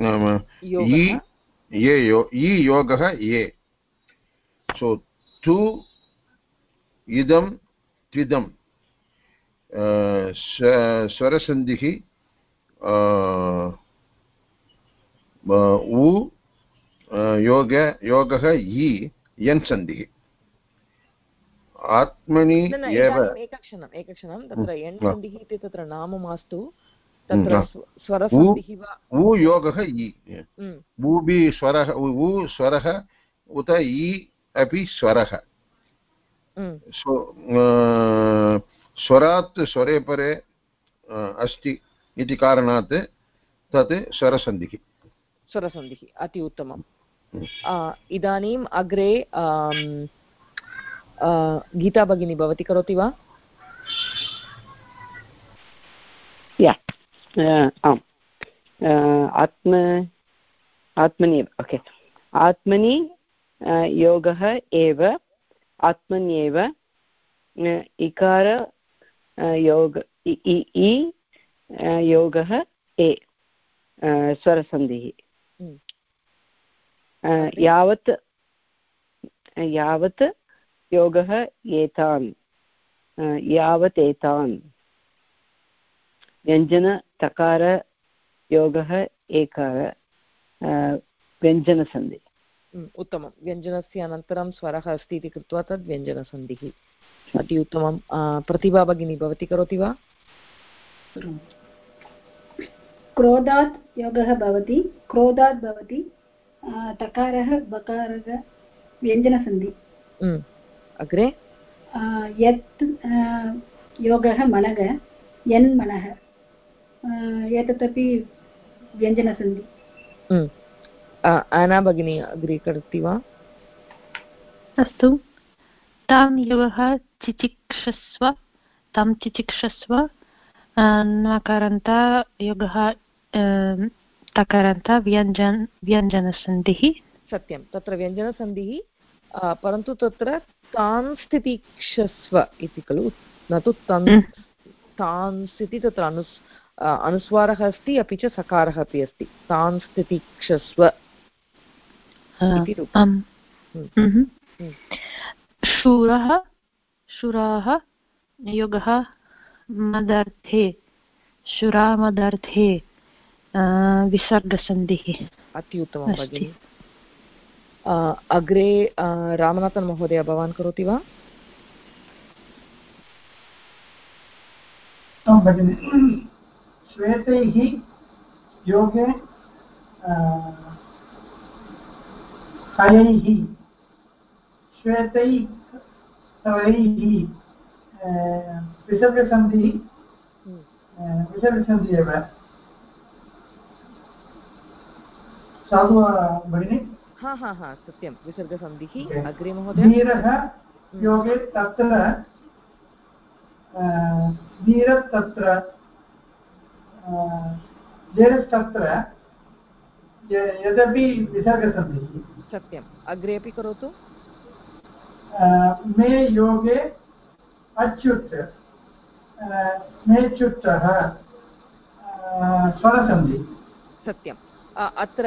ये यो इ योगः ये। सो टु इदं त्विदं स्वरसन्धिः उ योग योगः इ यन् सन्धिः। आत्मनि एव एकक्षणम् एकक्षणं तत्र यण् सन्धिः इति तत्र नाम मास्तु। तत्र स्वरसन्धिः वा उ योगः इ। ऊबि स्वरः उ स्वरः उत इ अपि स्वरः। स्वरात् स्वरे परे अस्ति इति कारणात् तत् स्वरसन्धिः। स्वरसन्धिः अति उत्तमम्। इदानीम् अग्रे गीता भगिनी भवती करोति वा? आम्। आत्म आत्मनि ओके। आत्मनि योगः एव आत्मन्येव इकार योग इ योगः ए स्वरसन्धिः। यावत् यावत् योगः एतान् यावत् एतान्। व्यञ्जनतकार योगः एकार व्यञ्जनसन्धि। उत्तमं। व्यञ्जनस्य अनन्तरं स्वरः अस्ति इति कृत्वा तद् व्यञ्जनसन्धिः। अति उत्तमं। प्रतिभा भगिनी भवती करोति वा? क्रोधात् योगः भवति। क्रोधात् भवति तकारः बकारः व्यञ्जनसन्धि। अग्रे? यत् योगः मनः यन् मनः एतदपि व्यञ्जनसन्धि। आना भगिनी अग्रे करोति वा? अस्तु। तान् योगः चिचिक्षस्व तं चिचिक्षस्व नकारन्त योगः तकारन्त व्यञ्जन व्यञ्जनसन्धिः। सत्यं तत्र व्यञ्जनसन्धिः परन्तु तत्र तान् स्थितिक्षस्व इति खलु? न तु तन् तान् स्थिति तत्र अनुस् अनुस्वारः अस्ति अपि च सकारः अपि अस्ति। तान् स्थितिक्षस्व। शूरः शुराः योगः मदर्थे शुरामदर्थे विसर्गसन्धिः अति उत्तमं भगिनि। अग्रे रामनाथन् महोदय भवान् करोति वा? भगिनि श्वेतैः योगे हयैः श्वेतैः विसर्गसन्धिः विसर्गसन्धिः एव। साधु भगिनि? हा हा हा सत्यं। विसर्गसन्धिः अग्रे महोदय। धीरः योगे तत्र धीरस्तत्र धीरस्तत्र यदपि विसर्गसन्धिः सत्यम्। अग्रे अपि करोतु। मे योगे अच्युत्। मेच्युतः स्वरसन्धि। सत्यम्। अत्र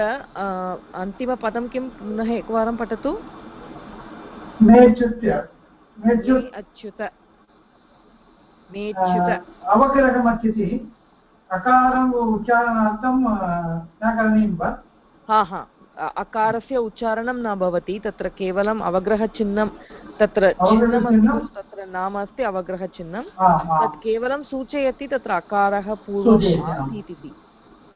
अन्तिमपदं किं पुनः एकवारं पठतु? मेच्युत्य अच्युत। अवग्रहमस्ति अकारम् उच्चारणार्थं न करणीयं वा? हा हा. अकारस्य उच्चारणं न भवति तत्र केवलम् अवग्रहचिह्नं तत्र चिह्नमस्ति तत्र नाम अस्ति अवग्रहचिह्नं. तत् केवलं सूचयति तत्र अकारः पूर्वम् आसीत् इति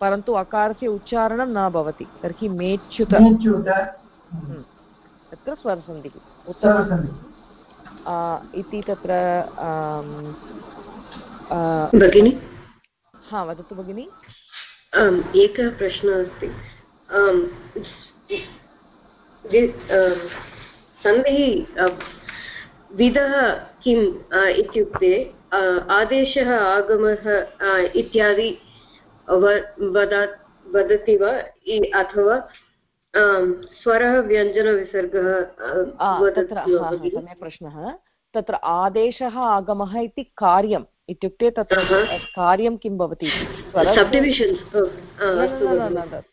परन्तु अकारस्य उच्चारणं न भवति तर्हि मेच्युत। तत्र स्वरसन्धिः। उत्तमम्। इति तत्र भगिनि? हा वदतु भगिनि। एकः प्रश्नः अस्ति। सन्धिः विधः किम् इत्युक्ते आदेशः आगमः इत्यादि वदति वा अथवा स्वरः व्यञ्जनविसर्गः सम्यक् प्रश्नः। तत्र आदेशः आगमः इति कार्यम्। इत्युक्ते तत्र कार्यं किं भवति?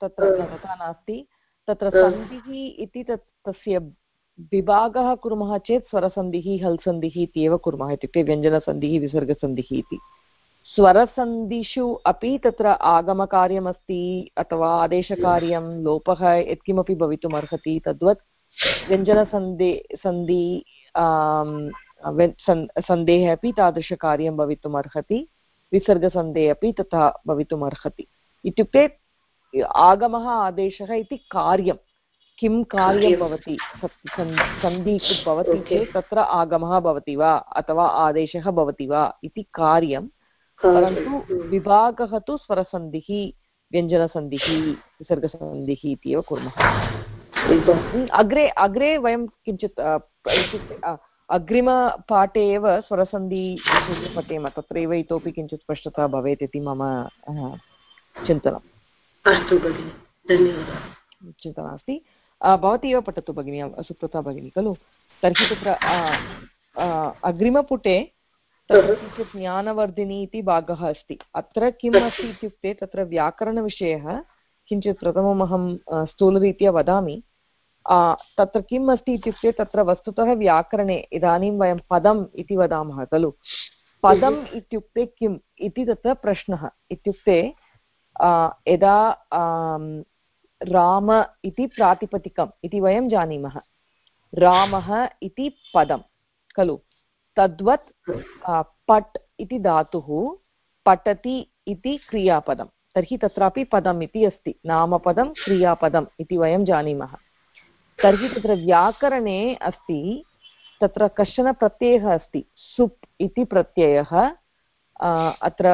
तत्र तथा नास्ति। तत्र सन्धिः इति तत् तस्य विभागः कुर्मः चेत् स्वरसन्धिः हल्सन्धिः इत्येव कुर्मः। इत्युक्ते व्यञ्जनसन्धिः विसर्गसन्धिः इति। स्वरसन्धिषु अपि तत्र आगमकार्यमस्ति अथवा आदेशकार्यं लोपः यत्किमपि भवितुम् अर्हति तद्वत् व्यञ्जनसन्धि सन्धि सन्धेः अपि तादृशकार्यं भवितुम् अर्हति विसर्गसन्धेः अपि तथा भवितुम् अर्हति इत्युक्ते आगमः आदेशः इति कार्यं किं कार्यं भवति सन्धि भवति चेत् तत्र आगमः भवति वा अथवा आदेशः भवति वा इति कार्यं परन्तु विभागः तु स्वरसन्धिः व्यञ्जनसन्धिः विसर्गसन्धिः इत्येव कुर्मः। अग्रे अग्रे वयं किञ्चित् इत्युक्ते अग्रिमपाठे एव स्वरसन्धि पठेम तत्रैव इतोपि किञ्चित् स्पष्टता भवेत् इति मम चिन्तनम्। अस्तु भगिनि धन्यवादः। चिन्ता नास्ति। भवती एव पठतु भगिनी सुप्रता भगिनी खलु? तर्हि तत्र अग्रिमपुटे तत्र किञ्चित् ज्ञानवर्धिनी इति भागः अस्ति। अत्र किम् अस्ति। इत्युक्ते तत्र व्याकरणविषयः किञ्चित् प्रथमम् अहं स्थूलरीत्या वदामि। तत्र किम् अस्ति इत्युक्ते तत्र वस्तुतः व्याकरणे इदानीं वयं पदम् इति वदामः खलु? पदम् इत्युक्ते किम् इति तत्र प्रश्नः। इत्युक्ते यदा राम इति प्रातिपदिकम् इति वयं जानीमः। रामः इति पदं खलु? तद्वत् पट् इति धातुः पठति इति क्रियापदं। तर्हि तत्रापि पदम् इति अस्ति। नामपदं क्रियापदम् इति वयं जानीमः। तर्हि तत्र व्याकरणे अस्ति, तत्र कश्चन प्रत्ययः अस्ति, सुप् इति प्रत्ययः अत्र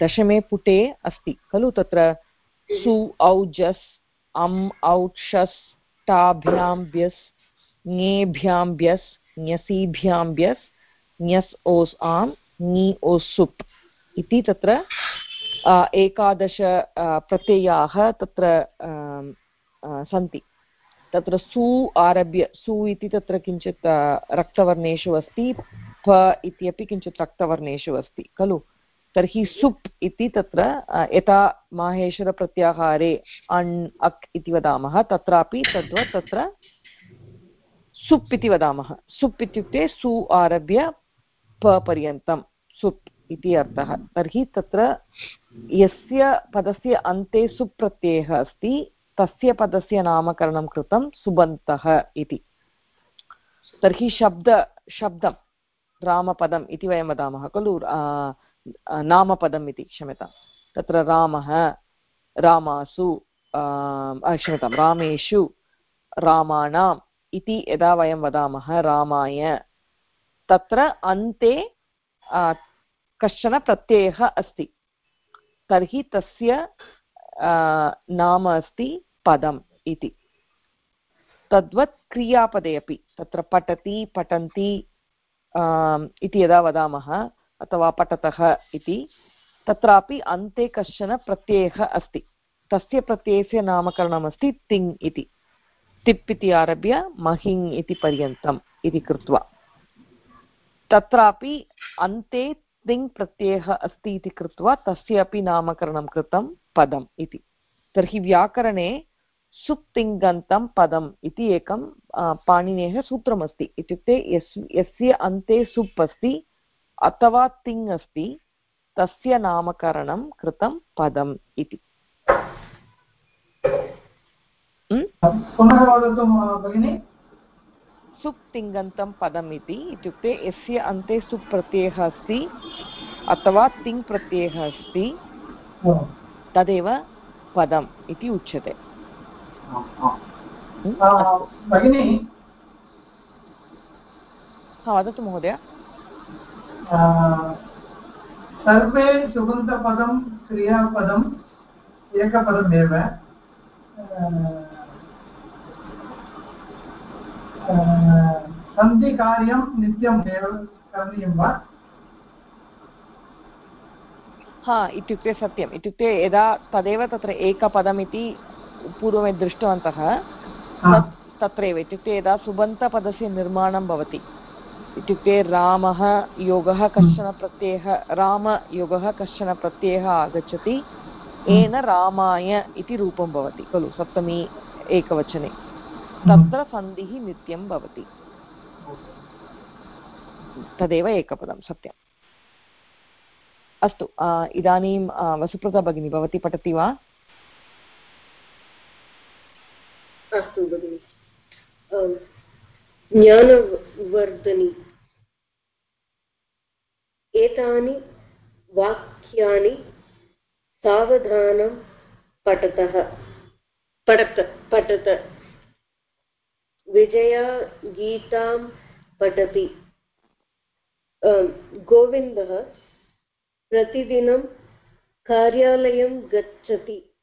दशमे पुटे अस्ति, खलु तत्र सु औजस् अम् औक्षस् टाभ्यां व्यस् ङेभ्यां व्यस् ञसीभ्यां व्यस् ञस् ओस्, आम्, ङि, ओस्, सुप् इति तत्र एकादश प्रत्ययाः तत्र सन्ति। तत्र सु आरभ्य, सु इति तत्र किञ्चित् रक्तवर्णेषु अस्ति, प इत्यपि किञ्चित् रक्तवर्णेषु अस्ति, खलु? तर्हि सुप् इति तत्र यथा माहेश्वरप्रत्याहारे अण्, अक् इति वदामः, तत्रापि तद्वत् तत्र सुप् इति वदामः। सुप् इत्युक्ते सु आरभ्य प पर्यन्तं, सुप्। इति अर्थः। तर्हि तत्र यस्य पदस्य अन्ते सुप् प्रत्ययः अस्ति, तस्य पदस्य नामकरणं कृतं सुबन्तः इति। तर्हि शब्द, शब्दं, रामपदम् इति वयं वदामः खलु नामपदम् इति, क्षम्यतां। तत्र रामः, रामासु क्षम्यतां, रामेषु, रामाणाम् इति यदा वयं वदामः, रामाय, तत्र अन्ते कश्चन प्रत्ययः अस्ति। तर्हि तस्य नाम अस्ति पदम् इति। तद्वत् क्रियापदे अपि, तत्र पठति, पठन्ति इति यदा वदामः, अथवा पठतः इति, तत्रापि अन्ते कश्चन प्रत्ययः अस्ति। तस्य प्रत्ययस्य नामकरणमस्ति तिङ् इति। तिप् इति आरभ्य महिङ् इति पर्यन्तम् इति कृत्वा। तत्रापि अन्ते तिङ् प्रत्ययः अस्ति इति कृत्वा तस्य अपि नामकरणं कृतं पदम् इति तर्हि व्याकरणे सुप्तिङ्गन्तं पदम् इति एकं पाणिनेः सूत्रमस्ति इत्युक्ते यस् यस्य अन्ते सुप् अस्ति अथवा तिङ् अस्ति तस्य नामकरणं कृतं पदम् इति पुनः सुप्तिङन्तं पदम् इति इत्युक्ते यस्य अन्ते सुप् प्रत्ययः अस्ति अथवा तिङ् प्रत्ययः अस्ति तदेव पदम् इति उच्यते। भगिनि? वदतु महोदय। सर्वे सुबन्तपदं क्रियापदम् एकपदमेव। सन्धिकार्यं नित्यम् एव करणीयं वा? हा इत्युक्ते सत्यम्। इत्युक्ते यदा तदेव तत्र एकपदमिति पूर्वమే दृष्टवन्तः तत्रैव। इत्युक्ते यदा सुबन्तपदस्य निर्माणं भवति इत्युक्ते रामः योगः कश्चन प्रत्ययः रामयोगः कश्चन प्रत्ययः आगच्छति येन रामाय इति रूपं भवति खलु? सप्तमी एकवचने। तत्र सन्धिः नित्यं भवति। तदेव एकपदं सत्यम्। अस्तु इदानीं वसुप्रता भगिनी भवती पठति वा? अस्तु भगिनि। ज्ञानवर्धनि। एतानि वाक्यानि सावधानं पठतः पठत पठत। विजया गीतां पठति गोविन्दः प्रतिदिनं कार्यालयं गच्छति।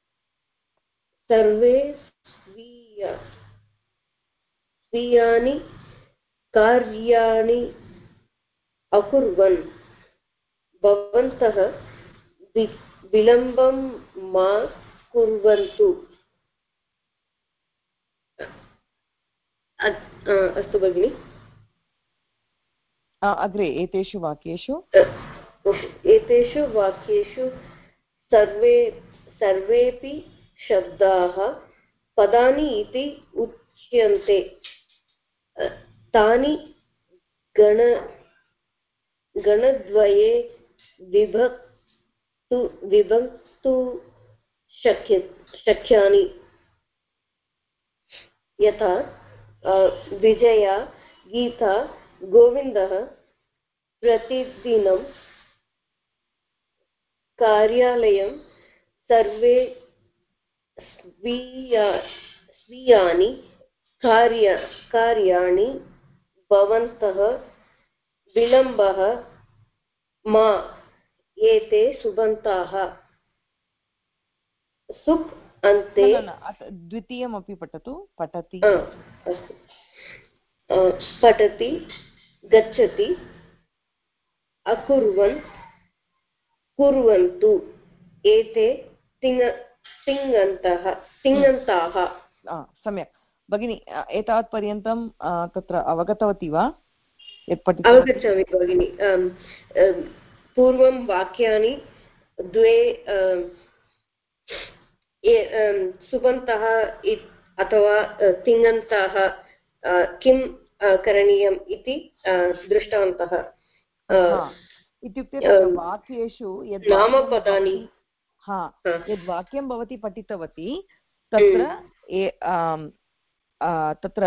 सर्वे स्वीय, स्वीयानि कार्याणि अकुर्वन्। भवन्तः विलम्बं मा कुर्वन्तु। अस्तु भगिनि। अग्रे एतेषु वाक्येषु। एतेषु वाक्येषु सर्वे सर्वेपि शब्दाः पदानि इति उच्यन्ते। तानि गण गणद्वये विभक्तु विभक्तु शक्य शक्यानि। यथा विजया गीता गोविन्दः प्रतिदिनं कार्यालयं सर्वे स्वीया स्वीयानि कार्य कार्याणि भवन्तः विलम्बः मा एते सुबन्ताः। सुप् अन्ते। द्वितीयमपि पठतु पठति। अस्तु। पठति गच्छति अकुर्वन् कुर्वन्तु। एते तिङ् तिङन्तः तिङन्ताः सम्यक्। भगिनि एतावत् पर्यन्तं तत्र अवगतवती वा? अवगच्छामि भगिनि। पूर्वं वाक्यानि द्वे सुबन्तः अथवा तिङन्ताः किं करणीयम् इति दृष्टवन्तः। इत्युक्ते वाक्येषु यद् नामपदानि हा यद् वाक्यं भवती पठितवती तत्र तत्र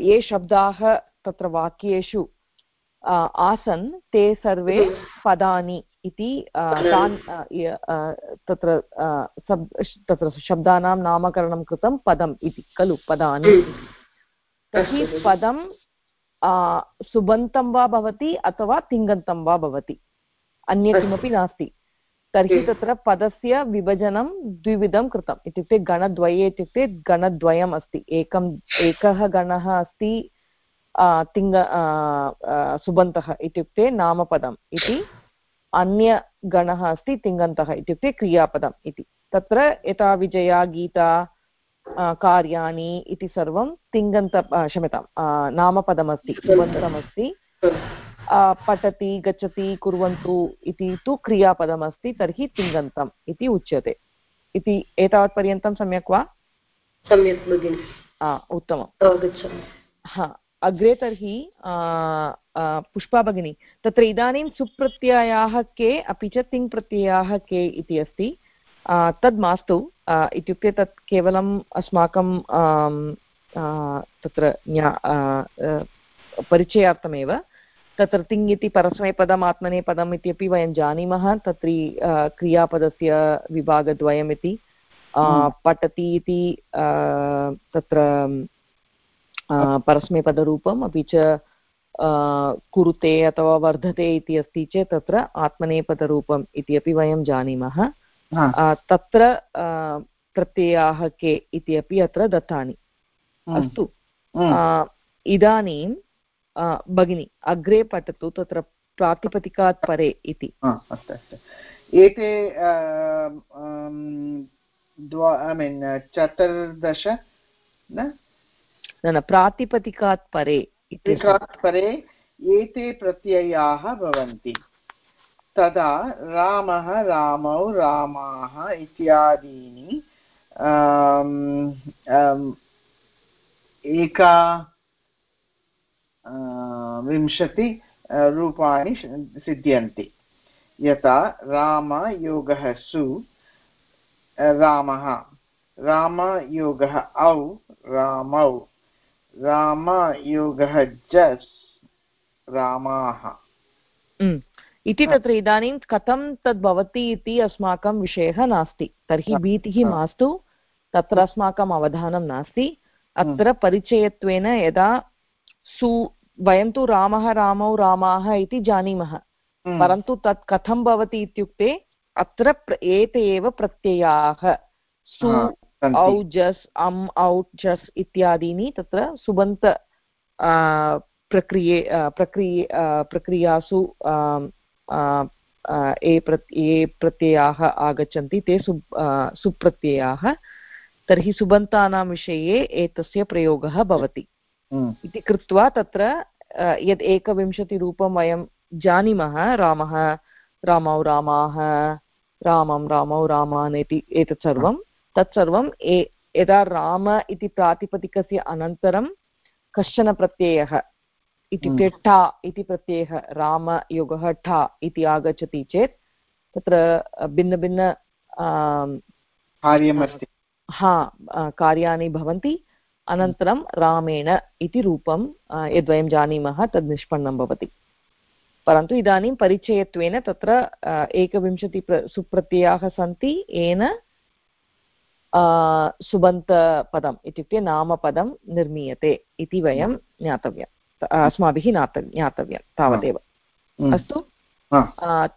ये शब्दाः तत्र वाक्येषु आसन् ते सर्वे पदानि। इति तान् तत्र तत्र शब्दानां नामकरणं कृतं पदम् इति खलु पदानि। तर्हि पदं सुबन्तं वा भवति अथवा तिङन्तं वा भवति। अन्य किमपि नास्ति। तर्हि तत्र पदस्य विभजनं द्विविधं कृतम्। इत्युक्ते गणद्वये इत्युक्ते गणद्वयम् अस्ति। एकम् एकः गणः अस्ति तिङ्ग सुबन्तः इत्युक्ते नामपदम् इति। अन्यगणः अस्ति तिङन्तः इत्युक्ते क्रियापदम् इति। तत्र यथा विजया गीता कार्याणि इति सर्वं तिङन्त क्षम्यतां नामपदमस्ति सुबन्तमस्ति पठति गच्छति कुर्वन्तु इति तु क्रियापदमस्ति तर्हि तिङन्तम् इति उच्यते। इति एतावत्पर्यन्तं सम्यक् वा? सम्यक् भगिनि। उत्तमं हा। अग्रे तर्हि पुष्पा भगिनी तत्र इदानीं सुप्रत्ययाः के अपि च तिङ्प्रत्ययाः के इति अस्ति। तद् मास्तु इत्युक्ते तत् केवलम् अस्माकं तत्र परिचयार्थमेव। तत्र तिङ् इति परस्मैपदम् आत्मनेपदम् इत्यपि वयं जानीमः। तत्र क्रियापदस्य विभागद्वयम् इति। पठति इति तत्र परस्मैपदरूपम् अपि च कुरुते अथवा वर्धते इति अस्ति चेत् तत्र आत्मनेपदरूपम् इति अपि वयं जानीमः। तत्र प्रत्ययाः के इति अपि अत्र दत्तानि। अस्तु। इदानीं भगिनि अग्रे पठतु तत्र प्रातिपदिकात् परे इति। अस्तु अस्तु। एते ऐ मीन् चतुर्दश न? न प्रातिपदिकात् परे परे एते प्रत्ययाः भवन्ति। तदा रामः रामौ रामाः इत्यादीनि एका विंशति रूपाणि सिद्ध्यन्ति। यथा रामयोगः सु, रामः रामयोगः औ, रामौ रामयोगः जस् रामाः। इति तत्र इदानीं कथं तद् भवति इति अस्माकं विषयः नास्ति। तर्हि भीतिः मास्तु। तत्र अस्माकम् अवधानं नास्ति। अत्र परिचयत्वेन यदा सु वयं तु रामः रामौ रामाः इति जानीमः। परन्तु तत् कथं भवति इत्युक्ते अत्र एते एव प्रत्ययाः। सु औ जस् अम् औट् जस् इत्यादीनि तत्र सुबन्त प्रक्रिये प्रक्रिये प्रक्रियासु ये प्रत् ये प्रत्ययाः आगच्छन्ति ते सु सुप्रत्ययाः। तर्हि सुबन्तानां विषये एतस्य प्रयोगः भवति। इति कृत्वा तत्र यद् एकविंशतिरूपं वयं जानीमः रामः रामौ रामाः रामं रामौ रामान् इति एतत् सर्वं तत्सर्वं यदा राम इति प्रातिपदिकस्य अनन्तरं कश्चन प्रत्ययः इत्युक्ते ठा इति प्रत्ययः रामयोगः ठा इति आगच्छति चेत् तत्र भिन्नभिन्न कार्यमस्ति। हा कार्याणि भवन्ति अनन्तरं रामेण इति रूपं यद्वयं जानीमः तद् निष्पन्नं भवति। परन्तु इदानीं परिचयत्वेन तत्र एकविंशति सुप्रत्ययाः सन्ति येन सुबन्तपदम् इत्युक्ते नामपदं निर्मीयते इति वयं ज्ञातव्यम् अस्माभिः ज्ञातव्यं तावदेव। अस्तु?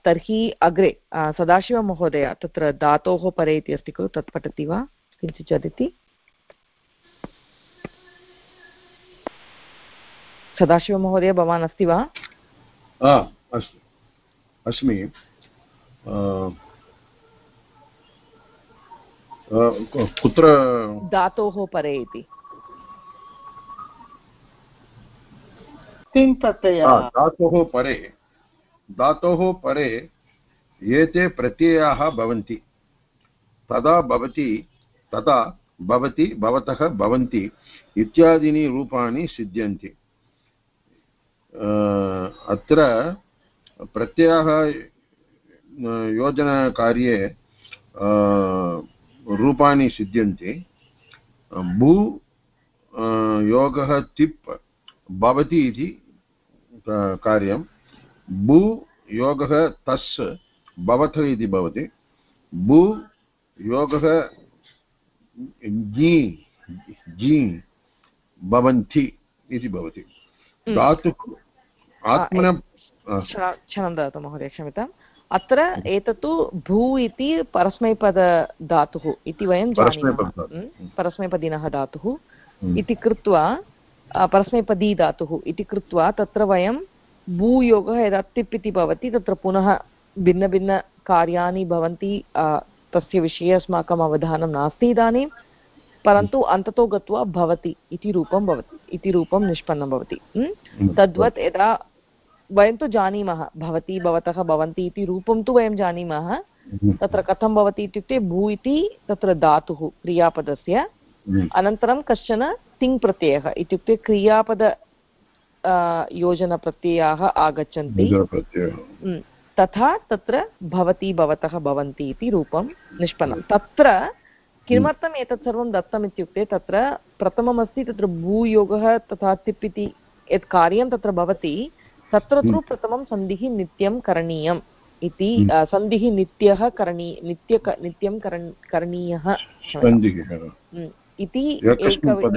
तर्हि अग्रे सदाशिवमहोदय तत्र धातोः परे इति अस्ति खलु तत् पठति वा? किञ्चित् वदति सदाशिवमहोदय भवान् अस्ति वा? अस्मि। कुत्र धातोः परे इति। धातोः परे। धातोः परे एते प्रत्ययाः भवन्ति। तदा भवति तदा भवति भवतः भवन्ति इत्यादीनि रूपाणि सिद्ध्यन्ति। अत्र प्रत्ययः योजनकार्ये रूपाणि सिद्ध्यन्ति। भू योगः तिप् भवति इति कार्यं। भू योगः तस् भवतः इति भवति। भू योगः जी जी भवन्ति इति भवति। धातुः आत्मन क्षणं ददातु महोदय क्षम्यताम्। अत्र एतत्तु भू इति परस्मैपदधातुः इति वयं जानीमः। परस्मैपदिनः धातुः। इति कृत्वा परस्मैपदी धातुः इति कृत्वा तत्र वयं भूयोगः यदा तिप् इति भवति तत्र पुनः भिन्नभिन्नकार्याणि भवन्ति तस्य विषये अस्माकम् अवधानं नास्ति इदानीं परन्तु अन्ततो गत्वा भवति इति रूपं भवति इति रूपं निष्पन्नं भवति। तद्वत् यदा वयं तु जानीमः भवति भवतः भवन्ति इति रूपं तु वयं जानीमः। तत्र कथं भवति इत्युक्ते भू इति तत्र धातुः क्रियापदस्य। अनन्तरं कश्चन तिङ् प्रत्ययः इत्युक्ते क्रियापद योजनप्रत्ययाः आगच्छन्ति। तथा तत्र भवति भवतः भवन्ति इति रूपं निष्पन्नं। तत्र किमर्थम् एतत् सर्वं दत्तम् इत्युक्ते तत्र प्रथममस्ति तत्र भूयोगः तथा तिप् इति यत् कार्यं तत्र भवति तत्र तु प्रथमं सन्धिः नित्यं करणीयम् इति सन्धिः नित्यः करणीय नित्य नित्यं करणीयः इति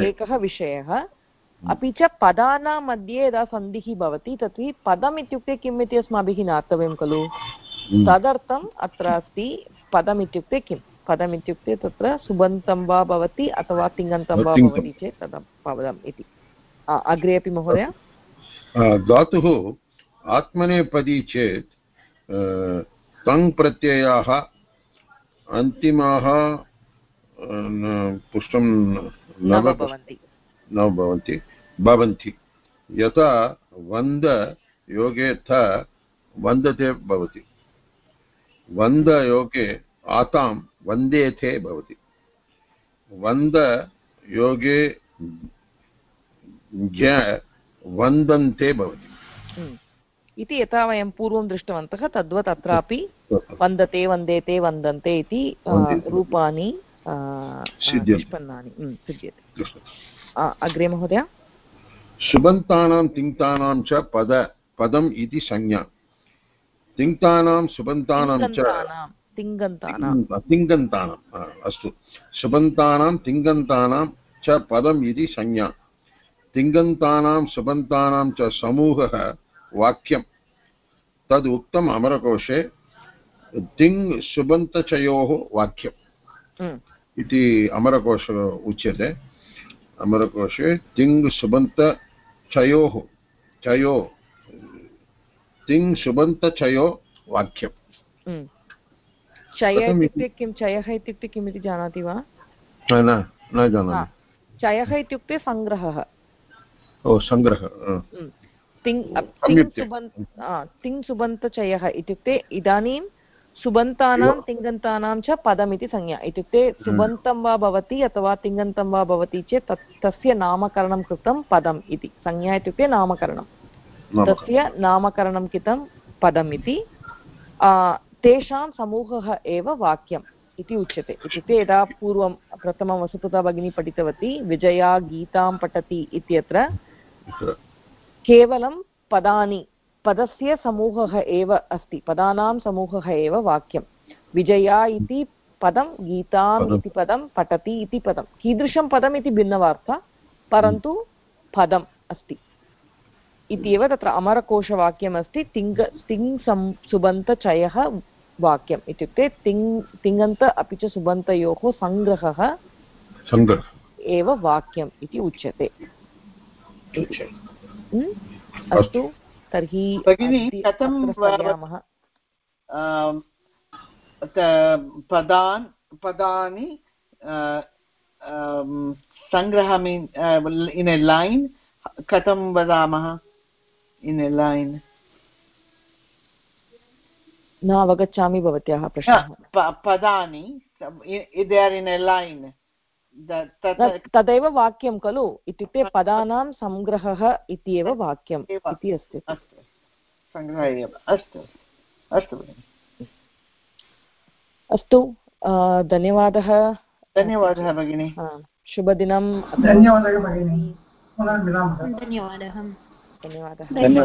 एकः विषयः। हम्म। अपि च पदानां मध्ये यदा सन्धिः भवति तर्हि पदम् इत्युक्ते किम् इति अस्माभिः ज्ञातव्यं खलु? हम्म। तदर्थम् अत्र अस्ति पदम् इत्युक्ते किं पदम् इत्युक्ते तत्र सुबन्तं वा भवति अथवा तिङन्तं वा भवति चेत् तदा पदम् इति। अग्रे अपि महोदय? धातुः आत्मनेपदी चेत् तङ् प्रत्ययाः अन्तिमाः पुष्टं न भवन्ति। भवन्ति यथा वन्द योगे थ वन्दते भवति। वन्दयोगे आतां वन्देथे भवति। वन्दयोगे ज वन्दन्ते भवति। हम्म। इति यथा वयं पूर्वं दृष्टवन्तः तद्वत् अत्रापि वन्दते वन्देते वन्दन्ते इति रूपाणि। निष्पन्नानि। हम्म, सिद्ध्यते। अग्रे महोदय? सुबन्तानां तिङ्क्तानां च पद पदम् इति संज्ञा। तिङ्क्तानां सुबन्तानां च आ, अस्तु। सुबन्तानां तिङन्तानां च पदम् इति संज्ञा। तिङन्तानां सुबन्तानां च समूहः वाक्यं तद् उक्तम् अमरकोशे तिङ् सुबन्तचयोः वाक्यम् इति अमरकोश उच्यते अमरकोशे तिङ् सुबन्तचयोः चयो तिङ् सुबन्तचयो वाक्यम्। चय इत्युक्ते किं चयः इत्युक्ते किम् इति जानाति वा? न जानामि. चयः इत्युक्ते सङ्ग्रहः ओ सङ्ग्रह हम्म। तिङ् सुबन्तचयः इत्युक्ते इदानीं सुबन्तानां तिङन्तानां च पदमिति संज्ञा। इत्युक्ते सुबन्तं वा भवति अथवा तिङन्तं वा भवति चेत् तत् तस्य नामकरणं कृतं पदम् इति। संज्ञा इत्युक्ते नामकरणं। तस्य नामकरणं कृतं पदम् इति। तेषां समूहः एव वाक्यम् इति उच्यते। इत्युक्ते यदा पूर्वं प्रथमं वसुपता भगिनी पठितवती विजया गीतां पठति इत्यत्र केवलं पदानि पदस्य समूहः एव अस्ति पदानां समूहः एव वाक्यं। विजया इति पदं गीताम्। इति पदं पठति इति पदं। कीदृशं पदम् इति भिन्नवार्ता परन्तु पदम् अस्ति। इत्येव तत्र अमरकोशवाक्यमस्ति तिङ्ग तिङ् सं सुबन्तचयः वाक्यम् इत्युक्ते तिङ् तिङन्त अपि च सुबन्तयोः सङ्ग्रहः एव वाक्यम् इति उच्यते। हम्म? अस्तु। अस्तु। तर्हि भगिनी, कथं त- पदान् पदानि सङ्ग्रहम् इन् ए लैन्। कथं वदामः? In a line. न अवगच्छामि भवत्याः प्रश्नः। पदानि they are in a line तदेव वाक्यं खलु? इत्युक्ते पदानां सङ्ग्रहः इत्येव वाक्यम् एव। इति अस्ति। अस्तु। सङ्ग्रह एव। अस्तु। अस्तु अस्तु। धन्यवादः। धन्यवादः भगिनि। शुभदिनं धन्यवादः भगिनी। धन्यवादः। धन्यवादः।